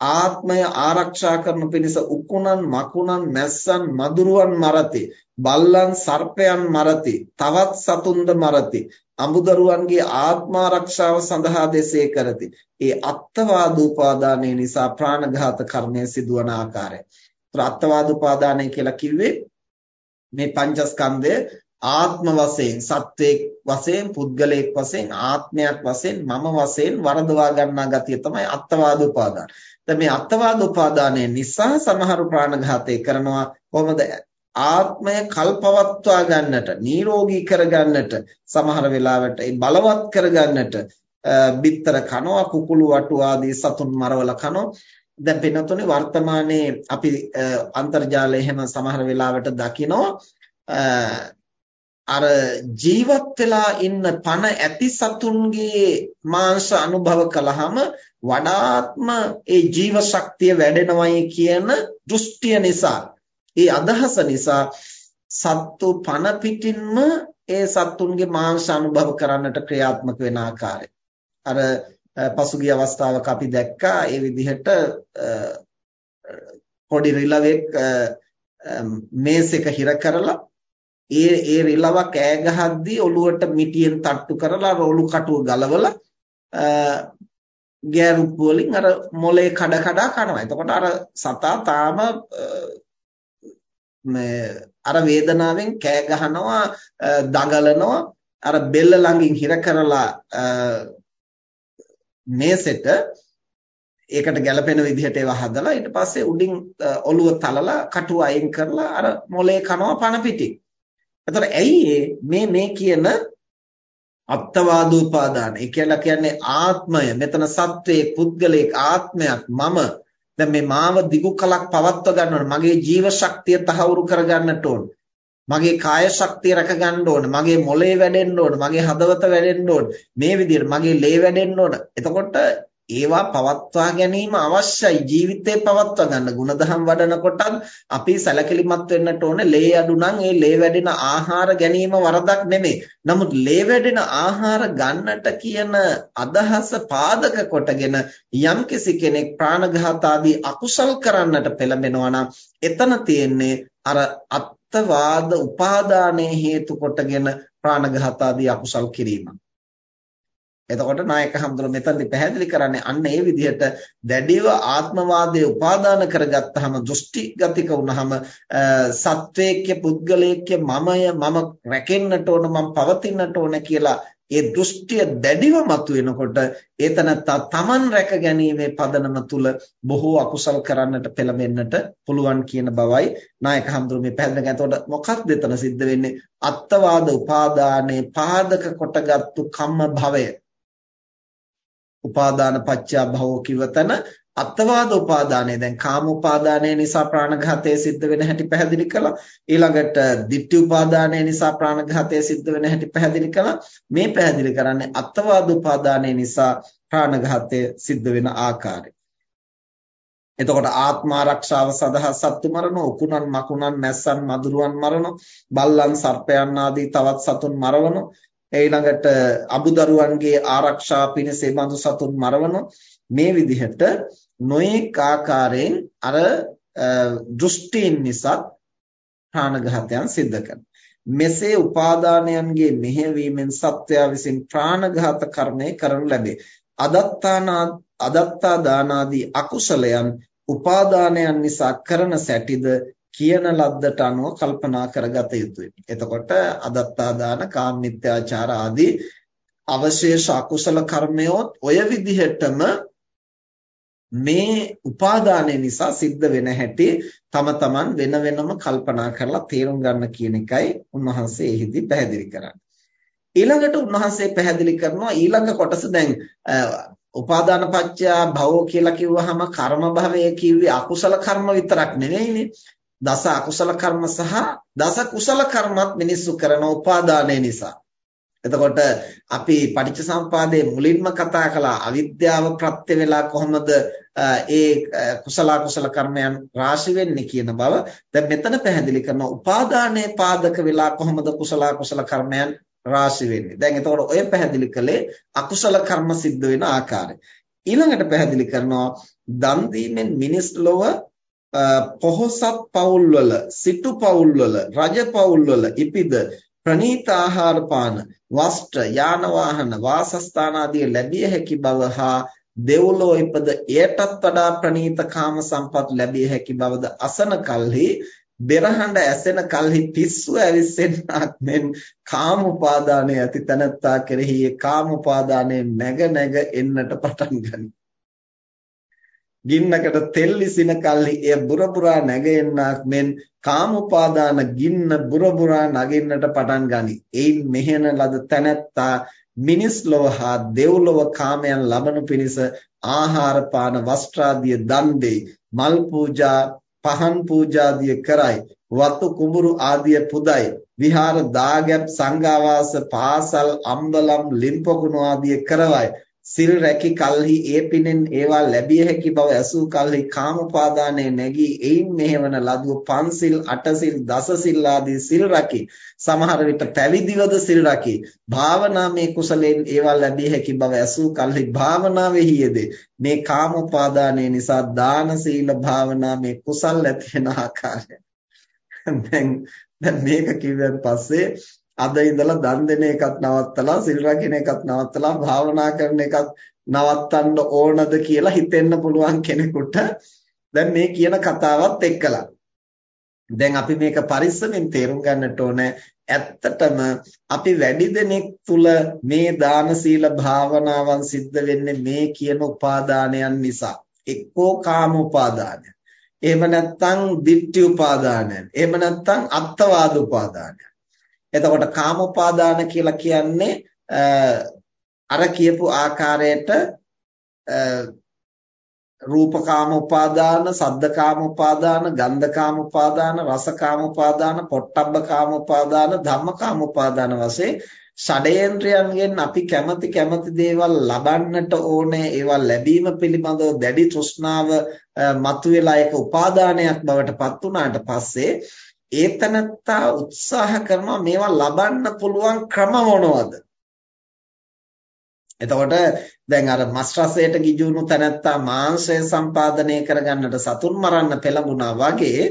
ආත්මය ආරක්ෂා කරනු පිණිස උකුණන් මකුණන් මැස්සන් මදුරුවන් මරති බල්ලන් සර්පයන් මරති තවත් සතුන්ද මරති අමුදරුවන්ගේ ආත්මාරක්ෂාව සඳහා දෙසේ කරති ඒ අත්වාද උපාදානයේ නිසා ප්‍රාණඝාත කර්මය සිදුවන ආකාරය. අත්වාද උපාදානය කියලා කිව්වේ මේ පංචස්කන්ධය ආත්ම වශයෙන් සත්වයක් වශයෙන් පුද්ගලයෙක් වශයෙන් ආත්මයක් වශයෙන් මම වශයෙන් වරදවා ගන්නා ගතිය තමයි අත්වාද උපාදාන. දැන් මේ අත්වාද උපාදානය නිසා සමහර ප්‍රාණඝාතය කරනවා. කොහොමද? ආත්මය කල්පවත්වා ගන්නට නිරෝගී කරගන්නට සමහර වෙලාවට ඒ බලවත් කරගන්නට බිත්තර කනවා කුකුළු වටු ආදී සතුන් මරවල කනවා. දැන් පින්නතුනේ වර්තමානයේ අපි අන්තර්ජාලයේ එහෙම සමහර වෙලාවට දකිනවා. අර ජීවත් වෙලා ඉන්න පණ ඇති සතුන්ගේ මාංශ අනුභව කළාම වඩාත්ම ඒ ජීව ශක්තිය වැඩෙනවයි කියන දෘෂ්ටිය නිසා ඒ අදහස නිසා සත්තු පණ පිටින්ම ඒ සත්තුන්ගේ මාංශ අනුභව කරන්නට ක්‍රියාත්මක වෙන ආකාරය. අර පසුගිය අවස්ථාවක අපි දැක්කා ඒ විදිහට පොඩි රිලවෙක් මේසෙක හිර කරලා ඒ ඒ රිලව කෑ ගහද්දී ඔලුවට මිටියෙන් තට්ටු කරලා ඔලු කටුව ගලවලා ගෑරුප්පු වලින් අර මොලේ කඩ කඩ කනවා. එතකොට අර සතා තාම මේ අර වේදනාවෙන් කෑ ගහනවා දඟලනවා අර බෙල්ල ළඟින් හිර කරලා මේසෙට ඒකට ගැළපෙන විදිහට ඒවා හදලා ඊට පස්සේ උඩින් ඔළුව තලලා කටුව අයින් කරලා අර මොලේ කනවා පණ පිටින්. එතකොට ඇයි මේ මේ කියන අත්වාදෝපාදාන ඒ කියලා කියන්නේ ආත්මය. මෙතන සත්වයේ පුද්ගලයක ආත්මයක් මම. දැන් මේ මාව දිගු කලක් පවත්ව ගන්නවන. මගේ ජීව ශක්තිය තහවුරු කර ගන්නට ඕන. මගේ කාය ශක්තිය රැක ගන්න ඕන. මගේ මොළේ වැඩෙන්න ඕන. මගේ හදවත වැඩෙන්න ඕන. මේ විදිහට මගේ ලේ වැඩෙන්න ඕන. එතකොට ඒවා පවත්වා ගැනීම අවශ්‍යයි ජීවිතේ පවත්වා ගන්න ಗುಣධම් වඩනකොටත් අපි සැලකිලිමත් වෙන්නට ඕනේ ලේ අඩු නම් ඒ ලේ වැඩෙන ආහාර ගැනීම වරදක් නෙමෙයි. නමුත් ලේ වැඩෙන ආහාර ගන්නට කියන අදහස පාදක කොටගෙන යම්කිසි කෙනෙක් ප්‍රාණඝාත ආදී අකුසල් කරන්නට පෙළඹෙනවා නම් එතන තියෙන්නේ අර අත්වාද උපාදානයේ හේතු කොටගෙන ප්‍රාණඝාත ආදී අකුසල් කිරීම. එතකොට නායක හඳුර මෙතනදි පැහැදිලි කරන්නේ අන්න ඒ විදිහට දැඩිව ආත්මවාදයේ උපාදාන කරගත්තාම දෘෂ්ටිගතික වුනහම සත්වේක්‍ය පුද්ගලේක්‍ය මමය මම රැකෙන්නට ඕන මම පවතින්නට ඕන කියලා ඒ දෘෂ්ටිය දැඩිව මතුවෙනකොට ඒතනත්තා තමන් රැක ගැනීමේ පදනම තුල බොහෝ අකුසල් කරන්නට පෙළඹෙන්නට පුළුවන් කියන බවයි නායක හඳුරු මේ පැහැදිලි කරන. එතකොට මොකක්ද එතන සිද්ධ වෙන්නේ? අත්වාද උපාදානේ පාදක කොටගත්තු කම්ම භවය උපාදාන පත්‍ය භවෝ කිවතන අත්වාද උපාදානය. දැන් කාම උපාදානය නිසා ප්‍රාණඝාතය සිද්ධ වෙන හැටි පැහැදිලි කළා. ඊළඟට ditthi උපාදානය නිසා ප්‍රාණඝාතය සිද්ධ වෙන හැටි පැහැදිලි කළා. මේ පැහැදිලි කරන්නේ අත්වාද උපාදානය නිසා ප්‍රාණඝාතය සිද්ධ වෙන ආකාරය. එතකොට ආත්ම ආරක්ෂාව සඳහා සත්තු මරණ, උකුණන් මකුණන් මැස්සන් මදුරුවන් මරණ, බල්ලන් සර්පයන් ආදී තවත් සතුන් මරවන ඊළඟට අබුදරුවන්ගේ ආරක්ෂා පිණිස ඒ බඳු සතුන් මරවන මේ විදිහට නොඑක ආකාරයෙන් අර දෘෂ්ටීන් නිසා ප්‍රාණඝාතයන් සිද්ධ කරනවා. මෙසේ උපාදානයන්ගේ මෙහෙවීමෙන් සත්වයා විසින් ප්‍රාණඝාත කර්මය කරනු ලැබේ. අදත්තානා අදත්තා දානාදී අකුසලයන් උපාදානයන් නිසා කරන සැටිද කියන ලද්දට අනුව කල්පනා කරගත යුතුයි. එතකොට අදත්තා දාන කාමමිත්‍යාචාර ආදී අවශේෂ අකුසල කර්මයෝත් ඔය විදිහටම මේ උපාදානය නිසා සිද්ධ වෙන හැටි තම තමන් වෙන වෙනම කල්පනා කරලා තේරුම් ගන්න කියන එකයි උන්වහන්සේ එහිදී පැහැදිලි කරන්නේ. ඊළඟට උන්වහන්සේ පැහැදිලි කරනවා ඊළඟ කොටස දැන් උපාදාන පත්‍ය භවෝ කියලා කිව්වහම කර්ම භවය කිව්වේ අකුසල කර්ම විතරක් නෙවෙයිනේ. දස අකුසල කර්ම සහ දස කුසල කර්මත් මිනිස්සු කරන උපාදානය නිසා. එතකොට අපි පටිච්චසමුපාදයේ මුලින්ම කතා කළා අවිද්‍යාව ප්‍රත්‍ය වෙලා කොහොමද ඒ කුසල කුසල කර්මයන් රාශි වෙන්නේ කියන බව දැන් මෙතන පැහැදිලි කරනවා උපාදානයේ පාදක වෙලා කොහොමද කුසල කුසල කර්මයන් රාශි වෙන්නේ දැන් එතකොට ඔය පැහැදිලි කළේ අකුසල කර්ම සිද්ධ වෙන ආකාරය ඊළඟට පැහැදිලි කරනවා දන් දීමෙන් මිනිස් ලොව පොහොසත් පවුල්වල සිටු පවුල්වල රජ පවුල්වල ඉපිද ප්‍රනීත ආහාර පාන වස්ත්‍ර යාන වාහන වාසස්ථාන ආදී ලැබිය හැකි බව හා දෙව්ලොව ඉපද එයටත් වඩා ප්‍රනීත කාම සම්පත් ලැබිය හැකි බවද අසන කල්හි බෙරහඬ ඇසෙන කල්හි පිස්සු ඇවිස්සෙන්නක් මෙන් කාම උපාදානය ඇති තනත්තා කෙරෙහි ඒ කාම උපාදානය නැග නැග එන්නට පටන් ගනී ගින්නකට තෙල් විසින කල්හි එය බුරබුරා නැගෙන්නක් මෙන් කාමෝපාදාන ගින්න බුරබුරා නගින්නට පටන් ගනි. එයින් මෙහෙන ලද තැනැත්තා මිනිස් ලොව හා දෙව්ලොව කාමයන් ලබනු පිණිස ආහාර පාන වස්ත්‍රාදිය දන් දෙයි. මල් පූජා පහන් පූජාදිය කරයි. වතු කුඹුරු ආදිය පුදයි. විහාර දාගැබ් සංඝාවාස පාසල් අම්බලම් ලිම්පොකුණු ආදිය කරවයි. සිල් රැකි කල්හි ඒ පිනෙන් ඒවා ලැබිය හැකි බව ඇසූ කල්හි කාමපාදානයේ නැගී එයින් මෙහෙවන ලදුව පන්සිල් අටසිල් දසසිල් ආදී සිල් රකි. සමහර විට පැවිදිවද සිල් රකි. භාවනාමේ කුසලයෙන් ඒවා ලැබිය හැකි බව ඇසූ කල්හි භාවනාවෙහි යෙදේ මේ කාමපාදානයේ නිසා දාන සීල භාවනාමේ කුසල් ඇති වෙන ආකාරය. දැන් දැන් මේක කිව්වන් පස්සේ අද ඉඳලා දන් දෙන එකත් නවත්තලා සිල් රකින්න එකත් නවත්තලා භාවනා කරන එකත් නවත්තන්න ඕනද කියලා හිතෙන්න පුළුවන් කෙනෙකුට. දැන් මේ කියන කතාවත් එක්කලා. දැන් අපි මේක පරිස්සමෙන් තේරුම් ගන්නට ඕනේ. ඇත්තටම අපි වැඩි දෙනෙක් තුල මේ දාන සීල භාවනාවන් සිද්ධ වෙන්නේ මේ කියන උපාදානයන් නිසා. එක්කෝ කාම උපාදානය. එහෙම නැත්නම් ditthi උපාදානය එහෙම නැත්නම් අත්වාද උපාදානය එතකොට කාමෝපාදාන කියලා කියන්නේ අර කියපු ආකාරයට රූපකාම උපාදාන, සද්දකාම උපාදාන, ගන්ධකාම උපාදාන, රසකාම උපාදාන, පොට්ටබ්බකාම උපාදාන, ධම්මකාම උපාදාන වශයෙන් ෂඩේන්ද්‍රයන්ගෙන් අපි කැමති කැමති දේවල් ලබන්නට ඕනේ ඒවා ලැබීම පිළිබඳව දැඩි තෘෂ්ණාව මතුවලා ඒක උපාදානයක් බවට පත් වුණාට පස්සේ ඒතනත්තා උත්සාහ කරනවා මේවා ලබන්න පුළුවන් ක්‍රම මොනවද? එතකොට දැන් අර මස් රසයට ගිජුණු තැනත්තා මාංශය සම්පාදනය කරගන්නට සතුන් මරන්න පෙළඹුණා වගේ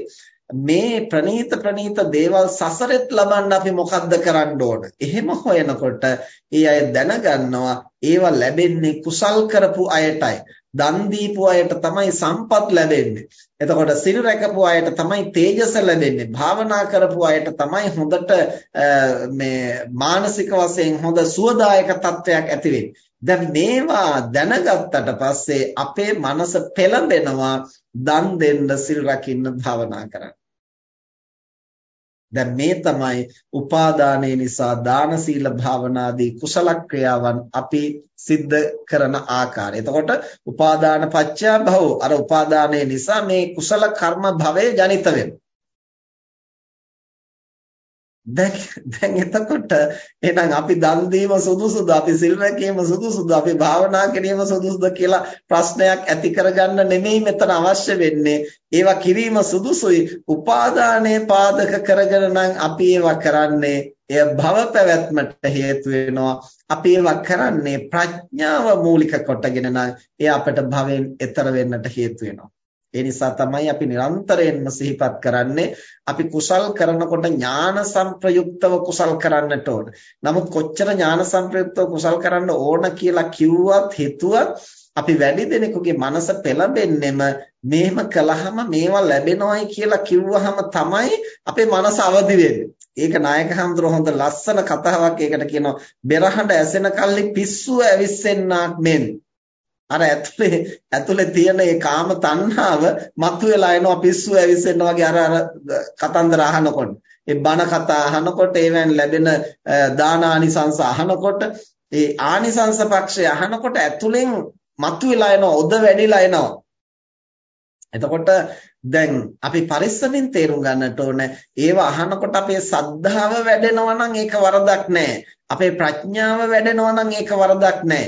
මේ ප්‍රනීත ප්‍රනීත දේවල් සසරෙත් ලබන්න අපි මොකද්ද කරන්න ඕන? එහෙම හොයනකොට ඒ අය දැනගන්නවා ඒවා ලැබෙන්නේ කුසල් කරපු අයටයි. දන් දීපු අයට තමයි සම්පත් ලැබෙන්නේ. එතකොට සිල් රැකපු අයට තමයි තේජස ලැබෙන්නේ. භාවනා කරපු අයට තමයි හොඳට මේ මානසික වශයෙන් හොඳ සුවදායක තත්වයක් ඇති වෙන්නේ. දැන් මේවා දැනගත්තට පස්සේ අපේ මනස පෙළඹෙනවා දන් දෙන්න සිල් රකින්න භාවනා කරන්න. දැන් මේ තමයි උපාදානයේ නිසා දාන සීල භාවනාදී කුසල ක්‍රියාවන් අපි සිද්ධ කරන ආකාරය. එතකොට උපාදාන පත්‍ය භව අර උපාදානයේ නිසා මේ කුසල කර්ම භවයේ ජනිත වෙනවා. දැන් දැන් එතකොට එහෙනම් අපි දන් දීම සුදුසුද? අපි සිල් රැකීම සුදුසුද? අපි භාවනා කිරීම සුදුසුද කියලා ප්‍රශ්නයක් ඇති කරගන්න නෙමෙයි මෙතන අවශ්‍ය වෙන්නේ. ඒවා කිරීම සුදුසුයි. උපාදානයේ පාදක කරගෙන නම් අපි ඒවා කරන්නේ එය භව පැවැත්මට හේතු වෙනවා. අපි ඒවා කරන්නේ ප්‍රඥාව මූලික කොටගෙන නම් එය අපට භවෙන් එතර වෙන්නට හේතු වෙනවා. ඒ නිසා තමයි අපි නිරන්තරයෙන්ම සිහිපත් කරන්නේ අපි කුසල් කරනකොට ඥාන සංප්‍රයුක්තව කුසල් කරන්නට ඕන. නමුත් කොච්චර ඥාන සංප්‍රයුක්තව කුසල් කරන්න ඕන කියලා කිව්වත් හිතුවත් අපි වැඩි දෙනෙකුගේ මනස පෙළඹෙන්නෙම මෙහෙම කළාම මේවා ලැබෙනවයි කියලා කිව්වහම තමයි අපේ මනස අවදි වෙන්නේ. ඒක නායක හඳුර හොඳ ලස්සන කතාවක් ඒකට කියනවා බෙරහඬ ඇසෙන කල්ලි පිස්සුව ඇවිස්සෙන්නාක් මෙන්. අර ඇතුලේ ඇතුලේ තියෙන ඒ කාම තණ්හාව මතුවලා එනවා පිස්සු ඇවිස්සෙන්න වගේ අර අර කතන්දර අහනකොට. ඒ බණ කතා අහනකොට ඒවෙන් ලැබෙන දාන ආනිසංස අහනකොට ඒ ආනිසංස පක්ෂය අහනකොට ඇතුලෙන් මතුවලා එනවා ඔද වැඩිලා එනවා. එතකොට දැන් අපි පරිස්සමින් තේරුම් ගන්නට ඕන ඒව අහනකොට අපේ සද්ධාව වැඩෙනවා නම් ඒක වරදක් නෑ. අපේ ප්‍රඥාව වැඩෙනවා නම් ඒක වරදක් නෑ.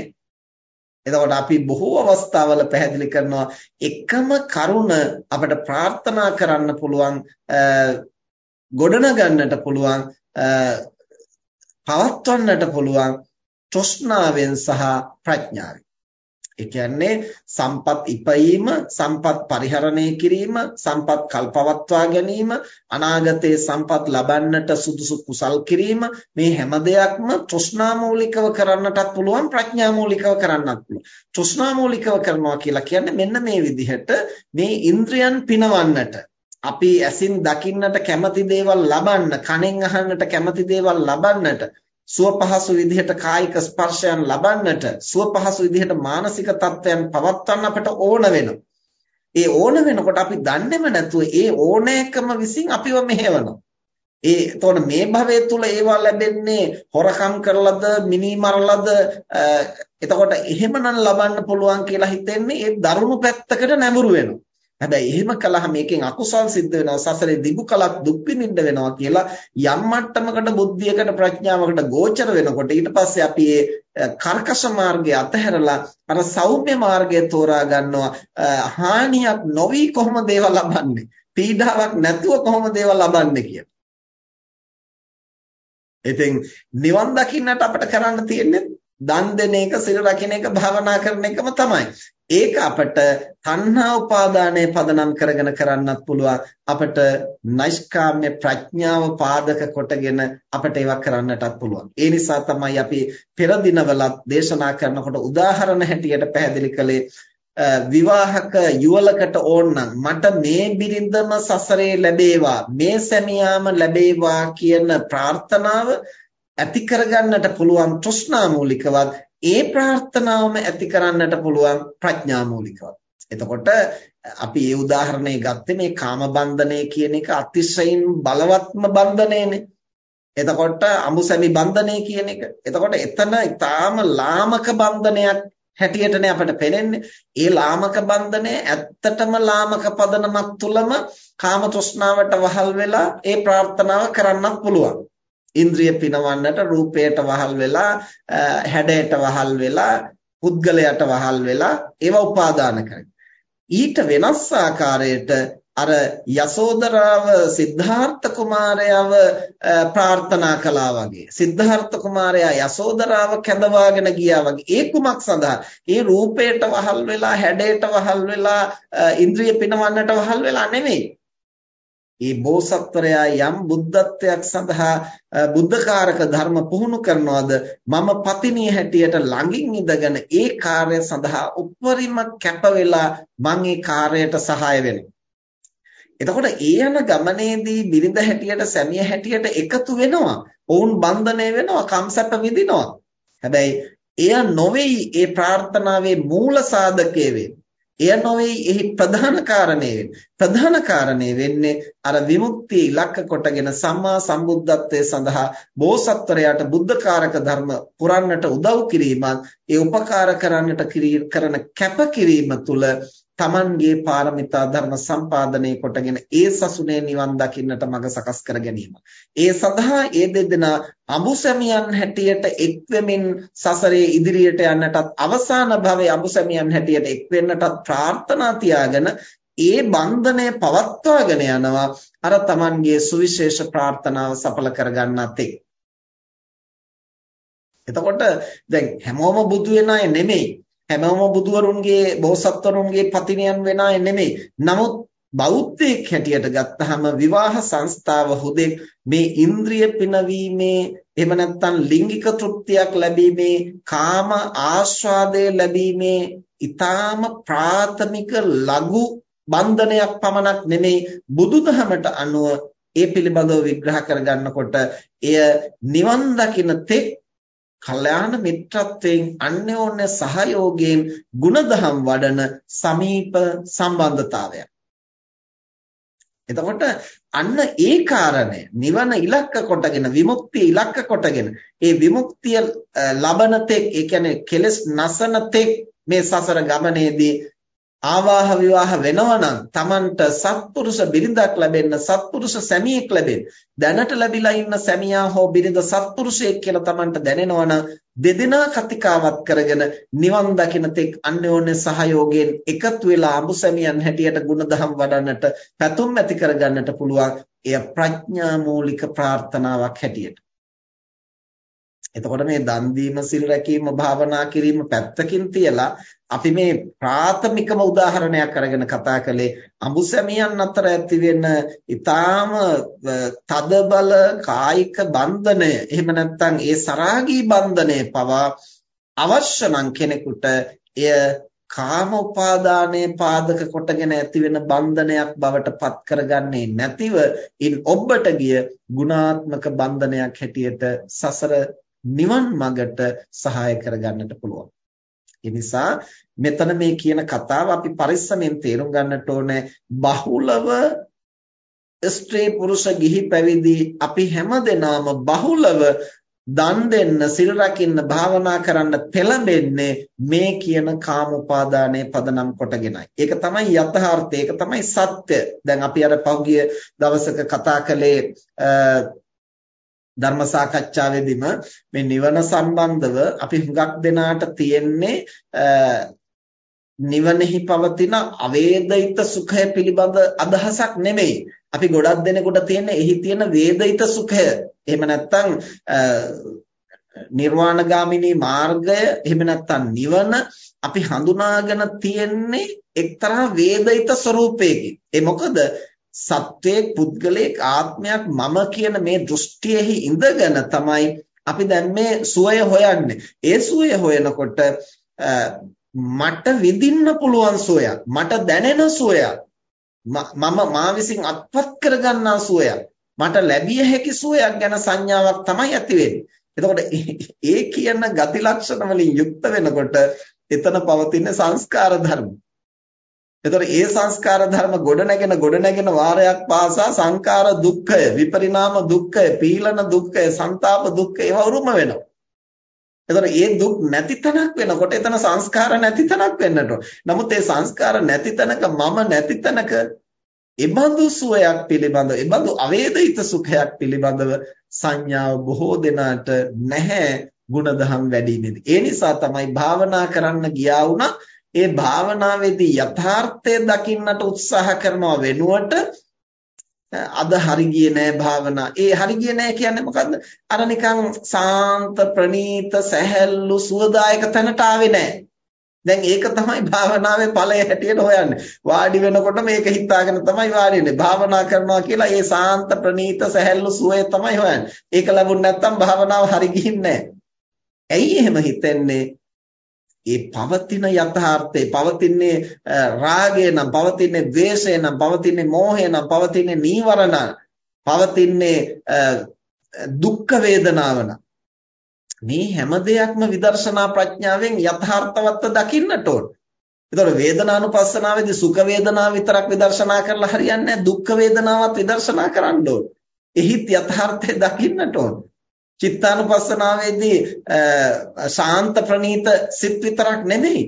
එතකොට අපි බොහෝ අවස්ථාවල පැහැදිලි කරනවා එකම කරුණ අපිට ප්‍රාර්ථනා කරන්න පුළුවන් ගොඩනගන්නට පුළුවන් පවත්වන්නට පුළුවන් තෘෂ්ණාවෙන් සහ ප්‍රඥාවෙන්. ඒ කියන්නේ සම්පත් ඉපයීම, සම්පත් පරිහරණය කිරීම, සම්පත් කල්පවත්වා ගැනීම, අනාගතයේ සම්පත් ලබන්නට සුදුසු කුසල් කිරීම මේ හැම දෙයක්ම තෘෂ්ණා මූලිකව කරන්නටත් පුළුවන් ප්‍රඥා මූලිකව කරන්නත් පුළුවන්. තෘෂ්ණා මූලිකව කරනවා කියලා කියන්නේ මෙන්න මේ විදිහට මේ ඉන්ද්‍රයන් පිනවන්නට අපි ඇසින් දකින්නට කැමති දේවල් ලබන්න, කනෙන් අහන්නට කැමති දේවල් ලබන්නට සුව පහසු විදිහට කායික ස්පර්ශයන් ලබන්නට සුව පහසු විදිහට මානසික තත්ත්වයන් පවත්වන්න අපට ඕන වෙනවා. ඒ ඕන වෙනකොට අපි දන්නේම නැතුව ඒ ඕනෑකම විසින් අපිව මෙහෙවනවා. ඒ එතකොට මේ භවයේ තුල ඒවා ලැබෙන්නේ හොරකම් කරලාද මිනි මරලාද එතකොට එහෙමනම් ලබන්න පුළුවන් කියලා හිතෙන්නේ ඒ දරුණු පැත්තකට නැඹුරු වෙනවා. හැබැයි එහෙම කළාම මේකෙන් අකුසල් සිද්ධ වෙනවා සසරේ දිගු කලක් දුක් විඳින්න වෙනවා කියලා යම් මට්ටමකට බුද්ධියකට ප්‍රඥාවකට ගෝචර වෙනකොට ඊට පස්සේ අපි ඒ කර්කශ මාර්ගය අතහැරලා අර සෞම්‍ය මාර්ගය තෝරා ගන්නවා හානියක් නොවි කොහොමද ඒවා ලබන්නේ පීඩාවක් නැතුව කොහොමද ඒවා ලබන්නේ කියලා. ඉතින් නිවන් දකින්නට අපිට කරන්න තියෙන්නේ දන් දෙන එක සිල් රකින්න එක භාවනා කරන එකම තමයි. ඒක අපට තණ්හා උපාදානය පදනම් කරගෙන කරන්නත් පුළුවන් අපට නෛෂ්කාම්‍ය ප්‍රඥාව පාදක කොටගෙන අපට ඒවා කරන්නටත් පුළුවන් ඒ නිසා තමයි අපි පෙර දිනවලත් දේශනා කරනකොට උදාහරණ හැටියට පැහැදිලි කළේ විවාහක යුවලකට ඕනනම් මට මේ බිරිඳම සසරේ ලැබේවා මේ සැමියාම ලැබේවා කියන ප්‍රාර්ථනාව ඇති කරගන්නට පුළුවන් තෘෂ්ණා මූලිකවත් ඒ ප්‍රාර්ථනාවම ඇති කරන්නට පුළුවන් ප්‍රඥා මූලිකව. එතකොට අපි මේ උදාහරණය ගත්තේ මේ කාම බන්ධනය කියන එක අතිශයින් බලවත්ම බන්ධනයනේ. එතකොට අමුසැමි බන්ධනය කියන එක. එතකොට එතන ඊටාම ලාමක බන්ධනයක් හැටියටනේ අපිට පේන්නේ. ඒ ලාමක බන්ධනය ඇත්තටම ලාමක පදනමක් තුලම කාම තෘෂ්ණාවට වහල් වෙලා ඒ ප්‍රාර්ථනාව කරන්නත් පුළුවන්. ඉන්ද්‍රිය පිනවන්නට රූපයට වහල් වෙලා හැඩයට වහල් වෙලා පුද්ගලයට වහල් වෙලා ඒවා උපාදාන කරගන්න. ඊට වෙනස් ආකාරයට අර යසෝදරාව සිද්ධාර්ථ කුමාරයව ප්‍රාර්ථනා කළා වගේ. සිද්ධාර්ථ කුමාරයා යසෝදරාව කැඳවාගෙන ගියා වගේ. ඒ කුමක් සඳහා? ඒ රූපයට වහල් වෙලා හැඩයට වහල් වෙලා ඉන්ද්‍රිය පිනවන්නට වහල් වෙලා නෙමෙයි. ඒ බෝසත්වරයා යම් බුද්ධත්වයක් සඳහා බුද්ධකාරක ධර්ම පුහුණු කරනවාද මම පතිනිය හැටියට ළඟින් ඉඳගෙන ඒ කාර්ය සඳහා උපරිම කැප වෙලා මම ඒ කාර්යයට සහාය වෙනවා. එතකොට ඒ යන ගමනේදී බිරිඳ හැටියට සැමිය හැටියට එකතු වෙනවා. ඔවුන් බන්ධනය වෙනවා, කම්සප්ප විඳිනවා. හැබැයි එය නොවේයි ඒ ප්‍රාර්ථනාවේ මූල සාධකයේ වෙන්නේ. එය නොවේ එහි ප්‍රධාන කාරණේ ප්‍රධාන කාරණේ වෙන්නේ අර විමුක්තිය ඉලක්ක කොටගෙන සම්මා සම්බුද්ධත්වයේ සඳහා බෝසත්වරයාට බුද්ධකාරක ධර්ම පුරන්නට උදව් කිරීමත් ඒ උපකාර කරන්නට කරන කැපකිරීම තුළ තමන්ගේ පාරමිතා ධර්ම සම්පාදනය කොටගෙන ඒ සසුනේ නිවන් දකින්නට මඟ සකස් කර ගැනීම. ඒ සඳහා ඒ දෙදෙනා අඹුසැමියන් හැටියට එක් වෙමින් සසරේ ඉදිරියට යන්නටත් අවසාන භවයේ අඹුසැමියන් හැටියට එක් වෙන්නටත් ප්‍රාර්ථනා තියාගෙන ඒ බන්ධනය පවත්වාගෙන යනවා අර තමන්ගේ සුවිශේෂ ප්‍රාර්ථනාව සඵල කරගන්නත් එක්. එතකොට දැන් හැමෝම බුදු වෙන අය නෙමෙයි හැමෝම බුදුවරුන්ගේ බෝසත්වරුන්ගේ පතිනියන් වෙන අය නෙමෙයි. නමුත් බෞද්ධයෙක් හැටියට ගත්තහම විවාහ සංස්ථාව හුදෙක් මේ ඉන්ද්‍රිය පිනවීමේ එහෙම නැත්නම් ලිංගික තෘප්තියක් ලැබීමේ කාම ආස්වාදය ලැබීමේ ඊටාම ප්‍රාථමික ලඝු බන්ධනයක් පමණක් නෙමෙයි බුදුදහමට අනුව ඒ පිළිබඳව විග්‍රහ කරගන්නකොට එය නිවන් දකින තෙක් කල්යාණ මිත්‍රත්වයෙන් අන්‍යෝන්‍ය සහයෝගයෙන් ಗುಣධම් වඩන සමීප සම්බන්ධතාවයක්. එතකොට අන්න ඒ කාරණය නිවන ඉලක්ක කොටගෙන විමුක්තිය ඉලක්ක කොටගෙන ඒ විමුක්තිය ලබන තෙක් ඒ කියන්නේ කෙලස් නසන තෙක් මේ සසර ගමනේදී ආවාහ විවාහ වෙනවා නම් Tamanට සත්පුරුෂ බිරිඳක් ලැබෙන්න සත්පුරුෂ සැමියෙක් ලැබෙන්න දැනට ලැබිලා ඉන්න සැමියා හෝ බිරිඳ සත්පුරුෂයෙක් කියලා Tamanට දැනෙනවා නම් දෙදෙනා කතිකාවත් කරගෙන නිවන් දකින තෙක් අන්‍යෝන්‍ය සහයෝගයෙන් එකතු වෙලා අඹු සැමියන් හැටියට ಗುಣධම් වඩන්නට පැතුම් ඇති කරගන්නට පුළුවන් එය ප්‍රඥා මූලික ප්‍රාර්ථනාවක් හැටියට. එතකොට මේ දන් දීම සිල් රැකීම භාවනා කිරීම පැත්තකින් තියලා අපි මේ ප්‍රාථමිකම උදාහරණයක් අරගෙන කතා කළේ අඹුසැමියන් අතර ඇති වෙන ඊටාම තදබල කායික බන්ධනය එහෙම නැත්නම් ඒ සරාගී බන්ධනය පවා අවශ්‍ය නම් කෙනෙකුට එය කාම උපාදානයේ පාදක කොටගෙන ඇති වෙන බන්ධනයක් බවට පත් කරගන්නේ නැතිව ඉන් ඔබට ගිය ගුණාත්මක බන්ධනයක් හැටියට සසර නිවන් මඟට සහාය කරගන්නට පුළුවන්. ඒ නිසා මෙතන මේ කියන කතාව අපි පරිස්සමෙන් තේරුම් ගන්නට ඕනේ බහුලව ස්ත්‍රී පුරුෂ ගිහි පැවිදි අපි හැමදෙනාම බහුලව දන් දෙන්න සිල් රකින්න භාවනා කරන්න පෙළඹෙන්නේ මේ කියන කාම උපාදානයේ පදනම් කොටගෙනයි. ඒක තමයි යථාර්ථය. ඒක තමයි සත්‍ය. දැන් අපි අර පහුගිය දවසක කතා කළේ ධර්ම සාකච්ඡාවේදීම මේ නිවන සම්බන්ධව අපි හුඟක් දෙනාට තියෙන්නේ නිවනෙහි පවතින අවේදිත සුඛය පිළිබඳ අදහසක් නෙමෙයි. අපි ගොඩක් දෙනෙකුට තියෙන එහි තියෙන වේදිත සුඛය. එහෙම නැත්නම් නිර්වාණගාමිනී මාර්ගය එහෙම නැත්නම් නිවන අපි හඳුනාගෙන තියෙන්නේ එක්තරා වේදිත ස්වરૂපයකින්. ඒ මොකද සත්වයේ පුද්ගලයක ආත්මයක් මම කියන මේ දෘෂ්ටියෙහි ඉඳගෙන තමයි අපි දැන් මේ සුවය හොයන්නේ. ඒ සුවය හොයනකොට මට විඳින්න පුළුවන් සුවයක්, මට දැනෙන සුවයක්, මම මා විසින් අත්පත් කරගන්නා සුවයක්, මට ලැබිය හැකි සුවයක් ගැන සංඥාවක් තමයි ඇති වෙන්නේ. එතකොට ඒ කියන ගති ලක්ෂණ වලින් යුක්ත වෙනකොට එතන පවතින සංස්කාර ධර්ම. එතකොට ඒ සංස්කාර ධර්ම ගොඩනැගෙන ගොඩනැගෙන වාරයක් පාසා සංකාර දුක්ඛය, විපරිණාම දුක්ඛය, පීලන දුක්ඛය, ਸੰతాප දුක්ඛය ඒවා උරුම වෙනවා. එතකොට මේ දුක් නැති තැනක් වෙනකොට එතන සංස්කාර නැති තැනක් වෙන්නට. නමුත් මේ සංස්කාර නැති තැනක මම නැති තැනක එබඳු සුවයක් පිළිබඳව, එබඳු අවේදිත සුඛයක් පිළිබඳව සංඥාව බොහෝ දෙනාට නැහැ. ಗುಣධම් වැඩි වෙන්නේ. ඒ නිසා තමයි භාවනා කරන්න ගියා වුණා ඒ භාවනාවේදී යථාර්ථය දකින්නට උත්සාහ කරනව වෙනුවට අද හරි ගියේ නෑ භාවනා. ඒ හරි ගියේ නෑ කියන්නේ මොකද්ද? අර නිකන් සාන්ත ප්‍රණීත සැහැල්ලු සුවදායක තැනට ආවේ නෑ. දැන් ඒක තමයි භාවනාවේ ඵලය හැටියට හොයන්නේ. වාඩි වෙනකොට මේක හිතාගෙන තමයි වාඩි වෙන්නේ. භාවනා කරනවා කියලා ඒ සාන්ත ප්‍රණීත සැහැල්ලු සුවය තමයි හොයන්නේ. ඒක ලැබුණ නැත්නම් භාවනාව හරි ගිහින්නේ ඇයි එහෙම හිතන්නේ? ඒ පවතින යථාර්ථේ පවතින්නේ රාගය නම් පවතින්නේ ද්වේෂය නම් පවතින්නේ මෝහය නම් පවතින්නේ නීවරණ පවතින්නේ දුක්ඛ වේදනාව නම් මේ හැම දෙයක්ම විදර්ශනා ප්‍රඥාවෙන් යථාර්ථවත්ව දකින්නට ඕන. ඒතකොට වේදනානුපස්සනාවේදී සුඛ වේදනාව විතරක් විදර්ශනා කරලා හරියන්නේ නැහැ. දුක්ඛ වේදනාවත් විදර්ශනා කරන්න ඕන. එහිත් යථාර්ථය දකින්නට ඕන. චිත්තානුපස්සනාවේදී ශාන්ත ප්‍රණීත සිත් විතරක් නෙමෙයි.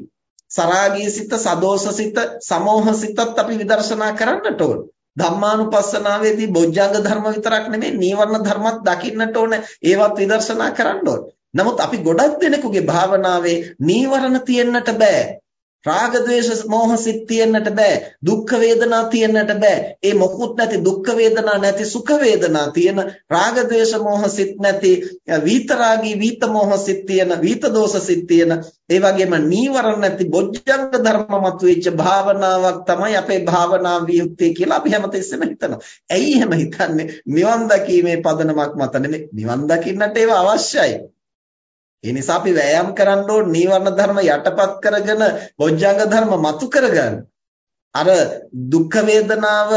සරාගී සිත, සදෝෂ සිත, සමෝහ සිතත් අපි විදර්ශනා කරන්නට ඕන. ධම්මානුපස්සනාවේදී බොජ්ජංග ධර්ම විතරක් නෙමෙයි නීවරණ ධර්මත් දකින්නට ඕන. ඒවත් විදර්ශනා කරන්න ඕන. නමුත් අපි ගොඩක් දෙනෙකුගේ භාවනාවේ නීවරණ තියෙන්නට බෑ. රාග ద్వේෂ මෝහ සිත් තියන්නට බෑ. දුක්ඛ වේදනා තියන්නට බෑ. ඒ මොකුත් නැති දුක්ඛ වේදනා නැති සුඛ වේදනා තියෙන රාග ద్వේෂ මෝහ සිත් නැති විතරාගී විත මෝහ සිත් තියෙන විත දෝෂ සිත් තියෙන ඒ වගේම නීවරණ නැති බොජ්ජංග ධර්ම මතුවෙච්ච භාවනාවක් තමයි අපේ භාවනා වියුක්තිය කියලා අපි හැමතිස්සෙම හිතනවා. ඇයි එහෙම හිතන්නේ? නිවන් දකීමේ පදනමක් මත නෙමෙයි. නිවන් දකින්නට ඒව අවශ්‍යයි. ඒ නිසා අපි වෑයම් කරන්න ඕන නීවරණ ධර්ම යටපත් කරගෙන බොජ්ජංග ධර්ම මතු කරගන්න. අර දුක්ඛ වේදනාව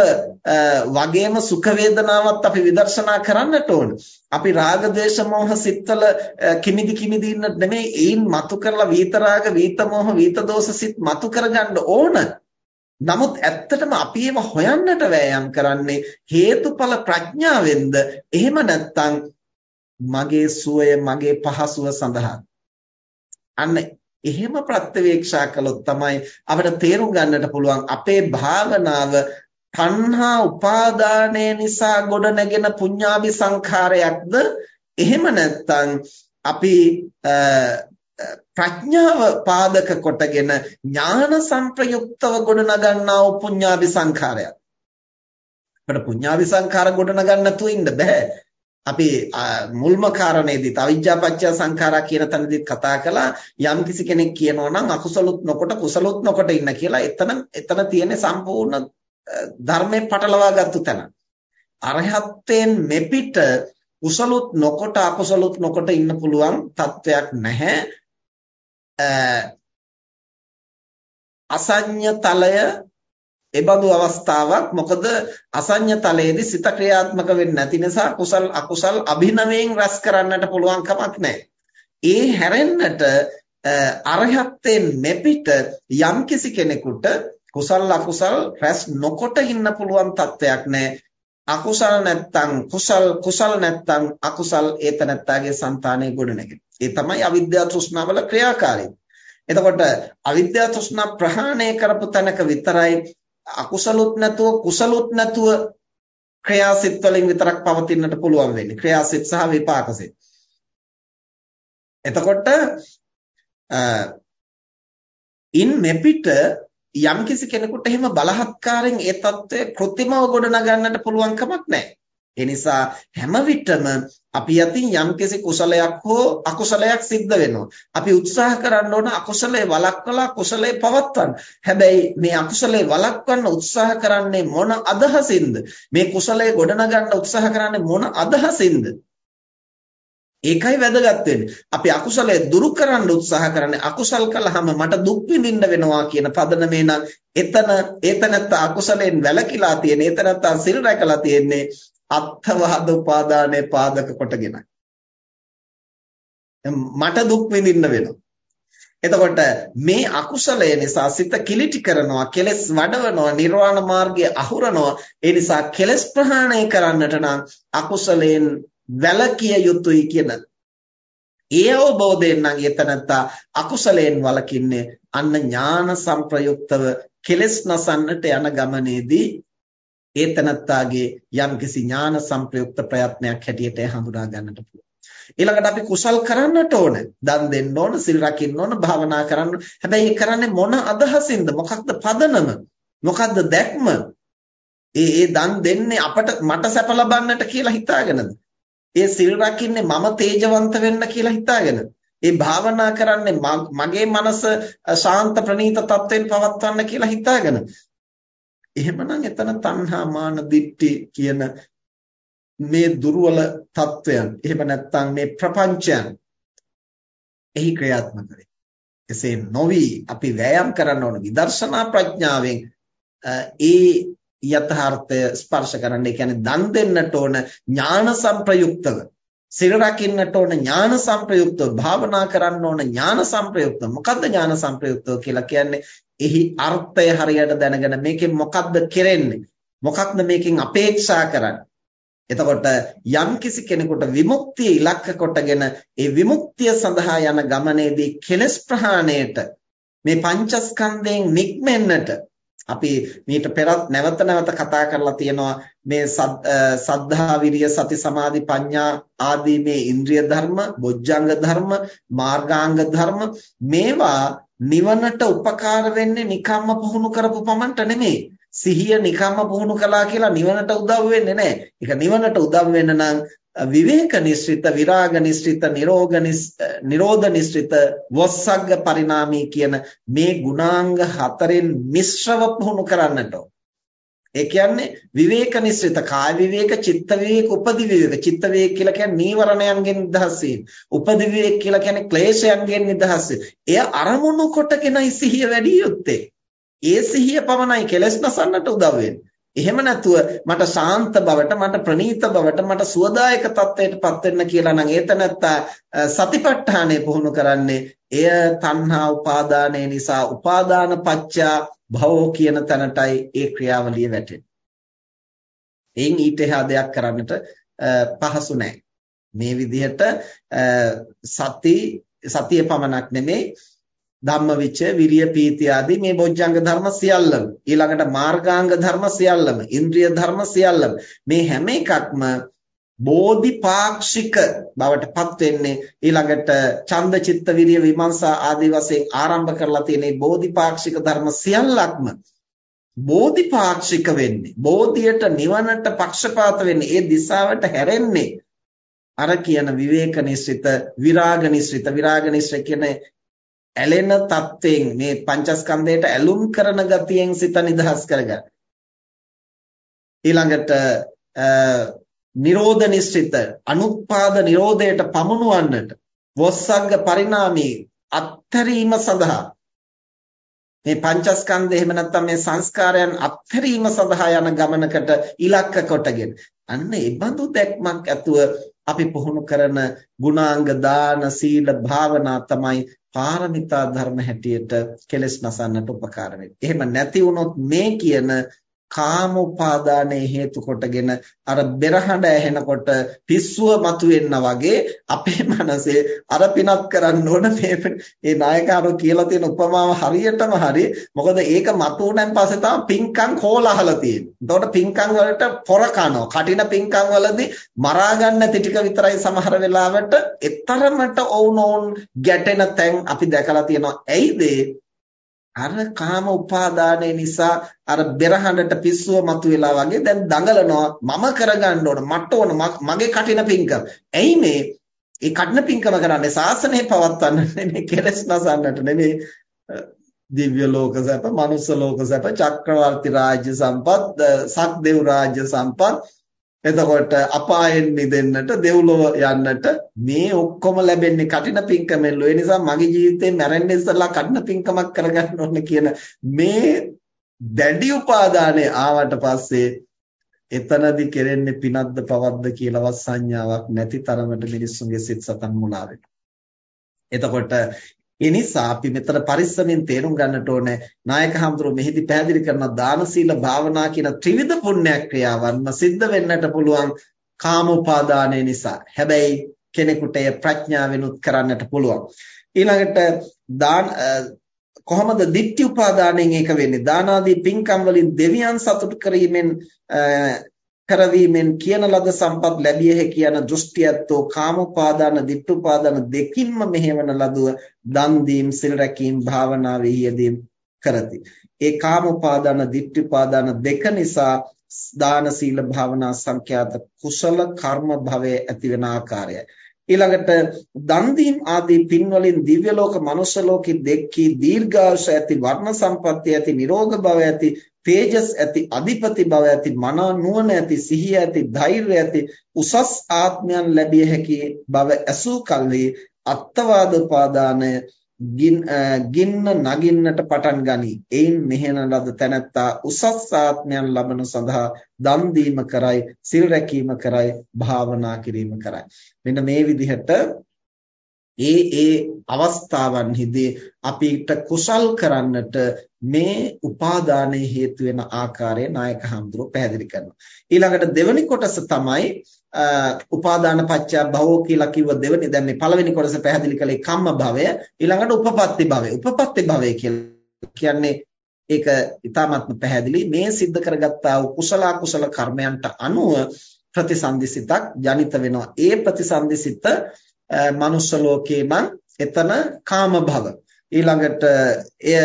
වගේම සුඛ වේදනාවත් අපි විදර්ශනා කරන්නට ඕන. අපි රාග දේශ මොහ සිත්වල කිමිදි කිමිදි ඉන්න නෙමෙයි ඒන් මතු කරලා විතරාග විත මොහ විත දෝෂ සිත් මතු කරගන්න ඕන. නමුත් ඇත්තටම අපි ඒව හොයන්නට වෑයම් කරන්නේ හේතුඵල ප්‍රඥාවෙන්ද එහෙම නැත්නම් මගේ සුවය මගේ පහසුව සඳහා. අන්න එහෙම ප්‍රත්‍යවේක්ෂා කළොත් තමයි අපිට තේරුම් ගන්නට පුළුවන් අපේ භාවනාව තණ්හා උපාදානය නිසා ගොඩනැගෙන පුඤ්ඤාභි සංඛාරයක්ද? එහෙම නැත්නම් අපි ප්‍රඥාව පාදක කොටගෙන ඥාන සංප්‍රයුක්තව ගොඩනගන්නා වූ පුඤ්ඤාභි සංඛාරයක්. අපිට පුඤ්ඤාභි සංඛාර ගොඩනගන්න නැතුව ඉන්න බෑ. අපි මුල්ම කාරණේදීත් අවිජ්ජා පත්‍ය සංඛාරා කියන තැනදීත් කතා කළා යම් කිසි කෙනෙක් කියනවා නම් අකුසලුත් නොකොට කුසලුත් නොකොට ඉන්න කියලා එතන එතන තියෙන සම්පූර්ණ ධර්මේ පටලවා ගත්තු තැන. අරහත්යෙන් මෙපිට කුසලුත් නොකොට අකුසලුත් නොකොට ඉන්න පුළුවන් තත්වයක් නැහැ. අසඤ්ඤ තලය ඒබඳු අවස්ථාවක් මොකද අසඤ්ඤ තලයේදී සිත ක්‍රියාත්මක වෙන්නේ නැති නිසා කුසල් අකුසල් අභිනවයෙන් රැස් කරන්නට පුළුවන් කමක් නැහැ. ඒ හැරෙන්නට අරහත්යෙන් මෙපිට යම්කිසි කෙනෙකුට කුසල් අකුසල් රැස් නොකොට ඉන්න පුළුවන් තත්වයක් නැහැ. අකුසල් නැත්තම් කුසල් කුසල් නැත්තම් අකුසල් ඒතනත්තාගේ సంతානයේ ගොඩනැගෙන. ඒ තමයි අවිද්‍යාව තෘෂ්ණාවල ක්‍රියාකාරීත්වය. එතකොට අවිද්‍යාව තෘෂ්ණා ප්‍රහාණය කරපු තැනක විතරයි අකුසලොත් නැතුව කුසලොත් නැතුව ක්‍රියාසිත වලින් විතරක් පවතින්නට පුළුවන් වෙන්නේ ක්‍රියාසිත සහ විපාකසිත. එතකොට ඉන් මෙපිට යම්කිසි කෙනෙකුට එහෙම බලහත්කාරයෙන් ඒ తত্ত্বය કૃතිමව ගොඩනගන්නට පුළුවන් කමක් නැහැ. ඒ නිසා හැම විටම අපි යතින් යම්කිසි කුසලයක් හෝ අකුසලයක් සිද්ධ වෙනවා. අපි උත්සාහ කරන්න ඕන අකුසලයේ වළක්වලා කුසලයේ පවත්වන්න. හැබැයි මේ අකුසලයේ වළක්වන්න උත්සාහ කරන්නේ මොන අදහසින්ද? මේ කුසලයේ ගොඩනගන්න උත්සාහ කරන්නේ මොන අදහසින්ද? ඒකයි වැදගත් වෙන්නේ. අපි අකුසලයේ දුරු කරන්න උත්සාහ කරන්නේ අකුසල් කළාම මට දුක් විඳින්න වෙනවා කියන පදනමේ නම් එතන ඒතනත්ත අකුසලයෙන් වැළකීලා තියෙන ඒතනත්ත සිල් රැකලා තියෙන්නේ අත්ථවාද උපාදානයේ පාදක කොටගෙනයි. මට දුක් විඳින්න වෙනවා. එතකොට මේ අකුසලය නිසා සිත කිලිටි කරනවා, කෙලස් වඩවනවා, නිර්වාණ මාර්ගය අහුරනවා. ඒ නිසා කෙලස් ප්‍රහාණය කරන්නට නම් අකුසලයෙන් වැළකිය යුතුයි කියන ඒ අවබෝධයෙන් නම් එතනත්තා අකුසලයෙන් වළකින්නේ අන්න ඥාන සංප්‍රයුක්තව කෙලස් නසන්නට යන ගමනේදී ඒ තනත්තාගේ යම්කිසි ඥාන සංප්‍රයුක්ත ප්‍රයත්නයක් හැටියට හඳුනා ගන්නට පුළුවන්. ඊළඟට අපි කුසල් කරන්නට ඕන. දන් දෙන්න ඕන, සිල් රකින්න ඕන, භාවනා කරන්න. හැබැයි ඒ කරන්නේ මොන අදහසින්ද? මොකක්ද පදනම? මොකක්ද දැක්ම? ඒ ඒ දන් දෙන්නේ අපට මට සැප ලබන්නට කියලා හිතාගෙනද? ඒ සිල් රකින්නේ මම තේජවන්ත වෙන්න කියලා හිතාගෙනද? ඒ භාවනා කරන්නේ මගේ මනස ශාන්ත ප්‍රණීත තත්වයෙන් පවත්වන්න කියලා හිතාගෙන. එහෙමනම් එතන තණ්හා මාන දිට්ඨි කියන මේ දුර්වල තත්වයන් එහෙම නැත්නම් මේ ප්‍රපංචයන් එහි ක්‍රියාත්මක වේ. එසේ නොවි අපි වෑයම් කරන්න ඕන විදර්ශනා ප්‍රඥාවෙන් ඒ යථාර්ථය ස්පර්ශ කරන්න. ඒ කියන්නේ දන් දෙන්නට ඕන ඥාන සංප්‍රයුක්තව. සිර රකින්නට ඕන ඥාන සංප්‍රයුක්තව. භාවනා කරන්න ඕන ඥාන සංප්‍රයුක්තව. මොකද්ද ඥාන සංප්‍රයුක්තව කියලා කියන්නේ? එහි අර්ථය හරියට දැනගෙන මේකෙන් මොකද්ද කෙරෙන්නේ? මොකක්ද මේකෙන් අපේක්ෂා කරන්නේ? එතකොට යම් කිසි කෙනෙකුට විමුක්තිය ඉලක්ක කොටගෙන ඒ විමුක්තිය සඳහා යන ගමනේදී කෙලස් ප්‍රහාණයට මේ පංචස්කන්ධයෙන් නික්මෙන්නට අපි මීට පෙරත් නැවත නැවත කතා කරලා තියෙනවා මේ සද්ධා විරිය සති සමාධි ප්‍රඥා ආදී මේ ඉන්ද්‍රිය ධර්ම, බොජ්ජංග ධර්ම, මාර්ගාංග ධර්ම මේවා නිවනට උපකාර වෙන්නේ නිකම්ම පුහුණු කරපු පමණට නෙමෙයි. සිහිය නිකම්ම පුහුණු කළා කියලා නිවනට උදව් වෙන්නේ නැහැ. ඒක නිවනට උදව් වෙන්න නම් විවේක නිස්ෘත විරාග නිස්ෘත නිරෝග නිරෝධ නිස්ෘත වස්සග්ග පරිණාමී කියන මේ ගුණාංග හතරෙන් මිශ්‍රව පුහුණු කරන්නට ඒ කියන්නේ විවේක නිස්ෘත කාය විවේක චිත්ත විවේක උපදි විවේක. චිත්ත විවේක කියලා කියන්නේ නීවරණයන්ගෙන් නිදහස් වීම. උපදි විවේක කියලා කියන්නේ ක්ලේශයන්ගෙන් නිදහස් වීම. එය අරමුණු කොටගෙනයි සිහිය වැඩි යුත්තේ. ඒ සිහිය පමණයි කෙලස් නසන්නට උදව් එහෙම නැතුව මට ශාන්ත බවට මට ප්‍රණීත බවට මට සුවදායක තත්වයටපත් වෙන්න කියලා නම් ඒතනත්තා සතිපට්ඨානය පුහුණු කරන්නේ එය තණ්හා උපාදානය නිසා උපාදාන පච්චා භවෝ කියන තැනටයි ඒ ක්‍රියාවලිය වැටෙන්නේ. එයින් ඊට එහා දෙයක් කරන්නට පහසු නැහැ. මේ විදිහට සති සතිය පමණක් නෙමෙයි ධම්මවිචය විරිය පීති ආදී මේ බොජ්ජංග ධර්ම සියල්ලම. ඊළඟට මාර්ගාංග ධර්ම සියල්ලම ඉන්ද්‍රිය ධර්ම සියල්ලම. මේ හැම එකක්ම බෝධිපාක්ෂික බවට පත් වෙන්නේ ඊළඟට ඡන්ද චිත්ත විරිය විමර්ශා ආදී වශයෙන් ආරම්භ කරලා තියෙන බෝධිපාක්ෂික ධර්ම සියල්ලක්ම බෝධිපාක්ෂික වෙන්නේ. බෝධියට නිවනට පක්ෂපාත වෙන්නේ. ඒ දිශාවට හැරෙන්නේ අර කියන විවේක නිස්සිත විරාග නිස්සිත. විරාග නිස්සිත කියන ඇලෙන තත්වයෙන් මේ පංචස්කන්ධයට ඇලුම් කරන ගතියෙන් සිත නිදහස් කරගන්න. ඊළඟට නිරෝධ නිශ්චිත අනුත්පාද නිරෝධයට පමුණුවන්නට වොස්සග්ග පරිණාමී අත්හැරීම සඳහා මේ පංචස්කන්ධය එහෙම නැත්නම් මේ සංස්කාරයන් අත්හැරීම සඳහා යන ගමනකට ඉලක්ක කොටගෙන අන්න ඒ බඳු දැක්මක් ඇතුව අපි පුහුණු කරන ගුණාංග දාන සීල භාවනා තමයි පාරමිතා ධර්ම හැටියට කෙලස් නසන්නට උපකාර වෙන්නේ. එහෙම නැති වුණොත් මේ කියන කාම උපාදානයේ හේතු කොටගෙන අර බෙරහඬ ඇහෙනකොට පිස්සුව මතුවෙන්න වගේ අපේ මනසේ අර පිනත් කරන්න ඕන මේ මේ නායකයෝ කියලා තියෙන උපමාව හරියටම හරි මොකද ඒක මතුවුණන් පස්සේ තමයි පින්කම් කෝලහල තියෙන්නේ. එතකොට පින්කම් වලට පොර කනවා. කටින පින්කම් වලදී මරා ගන්න නැති ටික විතරයි සමහර වෙලාවට එතරම්ට ඔවුනෝන් ගැටෙන තැන් අපි දැකලා තියෙනවා. ඇයිද අර කාම උපාදානය නිසා අර බෙරහඬට පිස්සුව මතුවෙලා වගේ දැන් දඟලනවා. මම කරගන්න ඕන මට ඕන මගේ කටින පිංකම. ඇයි මේ? ඒ කටින පිංකම කරන්නේ සාසනය පවත්වන්න නෙමෙයි කෙලස් නසන්නට නෙමෙයි. දිව්‍ය ලෝක සැප, මනුස්ස ලෝක සැප, චක්‍රවර්ති රාජ්‍ය සම්පත්, සක්දෙව් රාජ්‍ය සම්පත් එතකොට අපායෙන් මිදෙන්නට දෙව්ලොව යන්නට මේ ඔක්කොම ලැබෙන්නේ කටින පිංකමෙන් ඒ නිසා මගේ ජීවිතේ මැරෙන්න ඉස්සෙල්ලා කටින පිංකමක් කරගන්න ඕන කියන මේ දැඩි උපාදානය ආවට පස්සේ එතනදි කෙරෙන්නේ පිනක්ද පවක්ද කියලාවත් සංඥාවක් නැති තරමට මිනිස්සුන්ගේ සිත් සතන් මුලා වෙනවා. එතකොට ඒ නිසා අපි මෙතන පරිස්සමෙන් තේරුම් ගන්නට ඕනේ නායක හඳුරු මෙහිදී පැහැදිලි කරන දාන සීල භාවනා කියන ත්‍රිවිධ පුණ්‍ය ක්‍රියාවන්ම සිද්ධ වෙන්නට පුළුවන් කාම උපාදානය නිසා. හැබැයි කෙනෙකුට එය ප්‍රඥාවෙනුත් කරන්නට පුළුවන්. ඊළඟට දාන කොහොමද ditthi උපාදානයෙන් ඒක වෙන්නේ? දානාදී පින්කම් වලින් දෙවියන් සතුටු කිරීමෙන් කරවීමෙන් කියන ලද සම්පත් ලැබිය හැකි යන දෘෂ්ටියත්ෝ කාමෝපාදාන ditthුපාදාන දෙකින්ම මෙහෙවන ලදුව දන් දීම් සිල් රැකීම් භාවනාවේ යෙදීම් කරති. ඒ කාමෝපාදාන ditthුපාදාන දෙක නිසා දාන සීල භාවනා සංඛ්‍යාත කුසල කර්ම භවයේ ඇති වෙන ආකාරයයි. ඊළඟට දන් දීම් ආදී පින් වලින් දිව්‍ය ලෝක මනුෂ්‍ය ලෝකෙ දෙක්කී දීර්ඝායුෂ ඇති වර්ණ සම්පත්තිය ඇති නිරෝග භව ඇති තේජස් ඇති අධිපති භව ඇති මනා නුවණ ඇති සිහිය ඇති ධෛර්යය ඇති උසස් ආත්මයන් ලැබිය හැකි බව ඇසූ කල්හි අත්වාද උපාදානය ගින්න නගින්නට පටන් ගනී. එයින් මෙහෙන ලද තැනැත්තා උසස් ආත්මයන් ලබන සඳහා දන් දීම කරයි, සිල් රැකීම කරයි, භාවනා කිරීම කරයි. මෙන්න මේ විදිහට ඒ ඒ අවස්ථාවන්හිදී අපිට කුසල් කරන්නට මේ උපාදානයේ හේතු වෙන ආකාරය නායක හඳුරෝ පැහැදිලි කරනවා. ඊළඟට දෙවැනි කොටස තමයි උපාදාන පත්‍ය භවෝ කියලා කිව්ව දෙවෙනි දැන් මේ පළවෙනි කොටස පැහැදිලි කළේ කම්ම භවය ඊළඟට උපපත්ති භවය. උපපත්ති භවය කියන්නේ ඒක ඊටාත්ම පැහැදිලි මේ සිද්ධ කරගත්තා වූ කුසල කුසල කර්මයන්ට අනුව ප්‍රතිසන්දිසිතක් ජනිත වෙනවා. ඒ ප්‍රතිසන්දිසිත මනුස්ස ලෝකේ නම් එතන කාම භව. ඊළඟට එය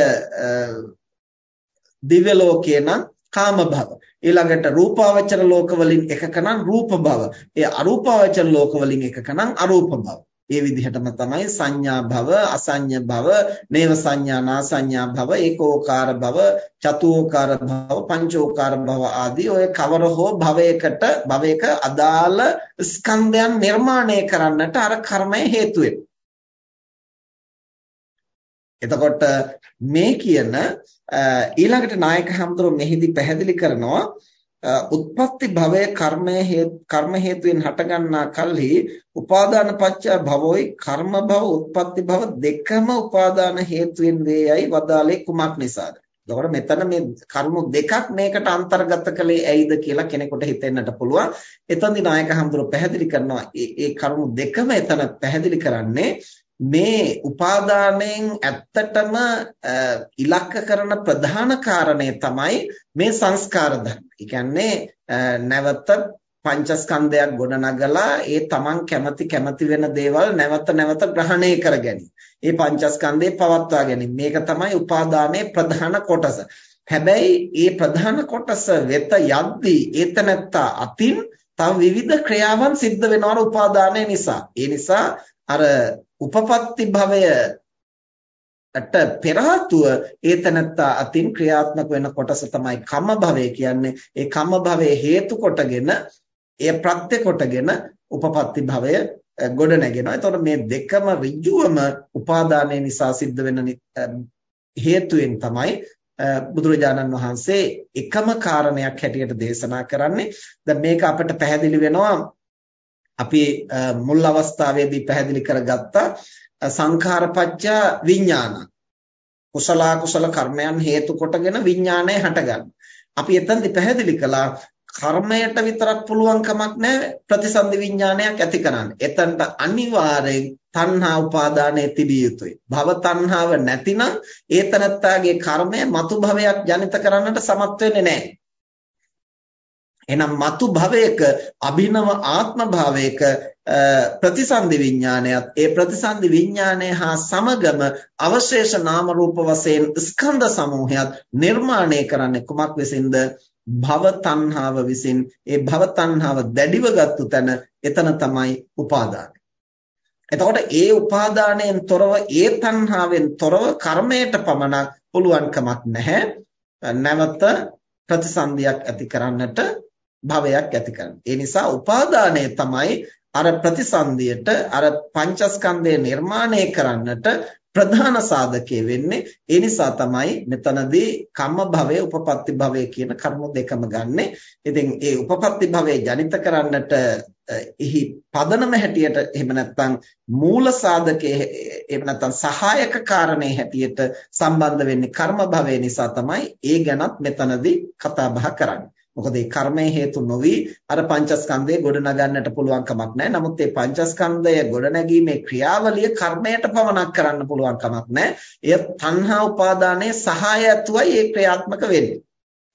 දිව්‍ය ලෝකේ නම් කාම භව. ඊළඟට රූපාවචර ලෝක වලින් එකක නම් රූප භව. ඒ අරූපාවචර ලෝක වලින් එකක නම් අරූප භව. ඒ විදිහටම තමයි සංඥා භව, අසඤ්ඤ භව, නේව සංඥා නා සංඥා භව, ඒකෝකාර භව, චතුෝකාර භව, පංචෝකාර භව ආදී ඔය කවර හෝ භවයකට භවයක අදාළ ස්කන්ධයන් නිර්මාණය කරන්නට අර කර්මය හේතු එතකොට මේ කියන ඊළඟට නායක හැමතුරු මෙහිදී පැහැදිලි කරනවා උත්පත්ති භවය කර්මය කර්ම හේතුවෙන් හටගන්නා කල්හි උපාදාන පත්‍ය භවෝයි කර්ම භව උත්පත්ති භව දෙකම උපාදාන හේතුවෙන් වේයයි වදාලේ කුමක් නිසාද? එතකොට මෙතන මේ කරුණු දෙකක් මේකට අන්තර්ගත කළේ ඇයිද කියලා කෙනෙකුට හිතෙන්නට පුළුවන්. එතනදී නායක හඳුර පැහැදිලි කරනවා මේ කරුණු දෙකම එතන පැහැදිලි කරන්නේ මේ උපාදානයෙන් ඇත්තටම ඉලක්ක කරන ප්‍රධාන කාරණය තමයි මේ සංස්කාර ධර්ම. ඒ කියන්නේ නැවත පංචස්කන්ධයක් ගොඩනගලා ඒ තමන් කැමති කැමති වෙන දේවල් නැවත නැවත ග්‍රහණය කර ගැනීම. ඒ පංචස්කන්ධේ පවත්වා ගැනීම. මේක තමයි උපාදානයේ ප්‍රධාන කොටස. හැබැයි මේ ප්‍රධාන කොටස වෙත යද්දී ඒතනත්තා අතින් තව විවිධ ක්‍රියාවන් සිද්ධ වෙනවා උපාදානය නිසා. ඒ නිසා අර උපපත්ති භවය ට පෙරහතුව ඒතනත්තා අතින් ක්‍රියාත්මක වෙන කොටස තමයි කම්ම භවය කියන්නේ. ඒ කම්ම භවයේ හේතු කොටගෙන එය ප්‍රත්‍ය කොටගෙන උපපත්ති භවය ගොඩ නැගෙනවා. එතකොට මේ දෙකම ඍජුවම උපාදානය නිසා සිද්ධ වෙන හේතුවෙන් තමයි බුදුරජාණන් වහන්සේ එකම කාරණයක් හැටියට දේශනා කරන්නේ. දැන් මේක අපිට පැහැදිලි වෙනවා අපි මුල් අවස්ථාවේදී පැහැදිලි කරගත්තා සංඛාරපච්ච විඥාන කුසල කුසල කර්මයන් හේතු කොටගෙන විඥාණය හටගන්න. අපි එතනදී පැහැදිලි කළා කර්මයට විතරක් පුළුවන් කමක් නැහැ ප්‍රතිසන්දි විඥානයක් ඇති කරන්න. එතනට අනිවාර්යෙන් තණ්හා උපාදානය තිබිය යුතුයි. භව තණ්හාව නැතිනම් ඒ තනත්තාගේ කර්මය මතු භවයක් ජනිත කරන්නට සමත් වෙන්නේ නැහැ. එහෙනම් మతు භවයක අභිනව ආත්ම භාවයක ප්‍රතිසන්දි විඥානයත් ඒ ප්‍රතිසන්දි විඥානය හා සමගම අවශේෂ නාම රූප වශයෙන් ස්කන්ධ සමූහයත් නිර්මාණය කරන්නේ කුමක් විසින්ද භව තණ්හාව විසින් ඒ භව තණ්හාව දැඩිව ගත්තු තැන එතන තමයි උපාදානය. එතකොට ඒ උපාදානයෙන් තොරව ඒ තණ්හාවෙන් තොරව කර්මයට පමණක් පුළුවන් කමක් නැහැ. නැවත ප්‍රතිසන්දියක් ඇති කරන්නට භවයක් ඇති කරන්නේ. ඒ නිසා උපාදානය තමයි අර ප්‍රතිසන්දියට අර පංචස්කන්ධය නිර්මාණය කරන්නට ප්‍රධාන සාධකයේ වෙන්නේ ඒ නිසා තමයි මෙතනදී කම්ම භවය උපපත්ති භවය කියන කර්ම දෙකම ගන්නෙ. ඉතින් ඒ උපපත්ති භවය ජනිත කරන්නට එහි පදනම හැටියට එහෙම නැත්නම් මූල සාධකයේ එහෙම නැත්නම් සහායක කාරණේ හැටියට සම්බන්ධ වෙන්නේ කර්ම භවය නිසා තමයි ඒ ගැනත් මෙතනදී කතා බහ කරන්නේ. මොකද මේ කර්මය හේතු නොවි අර පංචස්කන්ධය ගොඩ නගන්නට පුළුවන් කමක් නැහැ. නමුත් මේ පංචස්කන්ධය ගොඩ නැගීමේ ක්‍රියාවලිය කර්මයට පමණක් කරන්න පුළුවන් කමක් නැහැ. එය තණ්හා උපාදානයේ සහාය ඇතුවයි ඒ ක්‍රියාත්මක වෙන්නේ.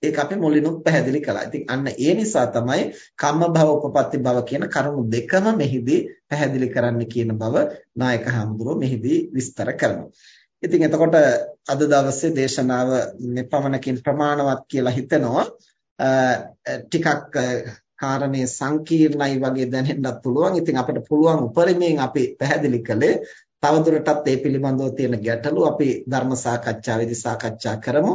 ඒක අපි මුලිනුත් පැහැදිලි කළා. ඉතින් අන්න ඒ නිසා තමයි කම්ම භව උපපත්ති භව කියන කරුණු දෙකම මෙහිදී පැහැදිලි කරන්න කියන බව නායක හඳුරෝ මෙහිදී විස්තර කරනවා. ඉතින් එතකොට අද දවසේ දේශනාව මේ පමණකින් ප්‍රමාණවත් කියලා හිතනවා. ටිකක් කාරණේ සංකීර්ණයි වගේ දැනෙන්නත් පුළුවන්. ඉතින් අපිට පුළුවන් උපරිමයෙන් අපි පැහැදිලි කළේ තවදුරටත් මේ පිළිබඳව තියෙන ගැටලු අපි ධර්ම සාකච්ඡාවේදී සාකච්ඡා කරමු.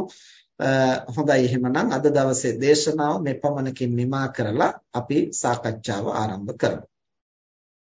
හොඳයි එහෙමනම් අද දවසේ දේශනාව මේ පමණකින් නිමා කරලා අපි සාකච්ඡාව ආරම්භ කරමු.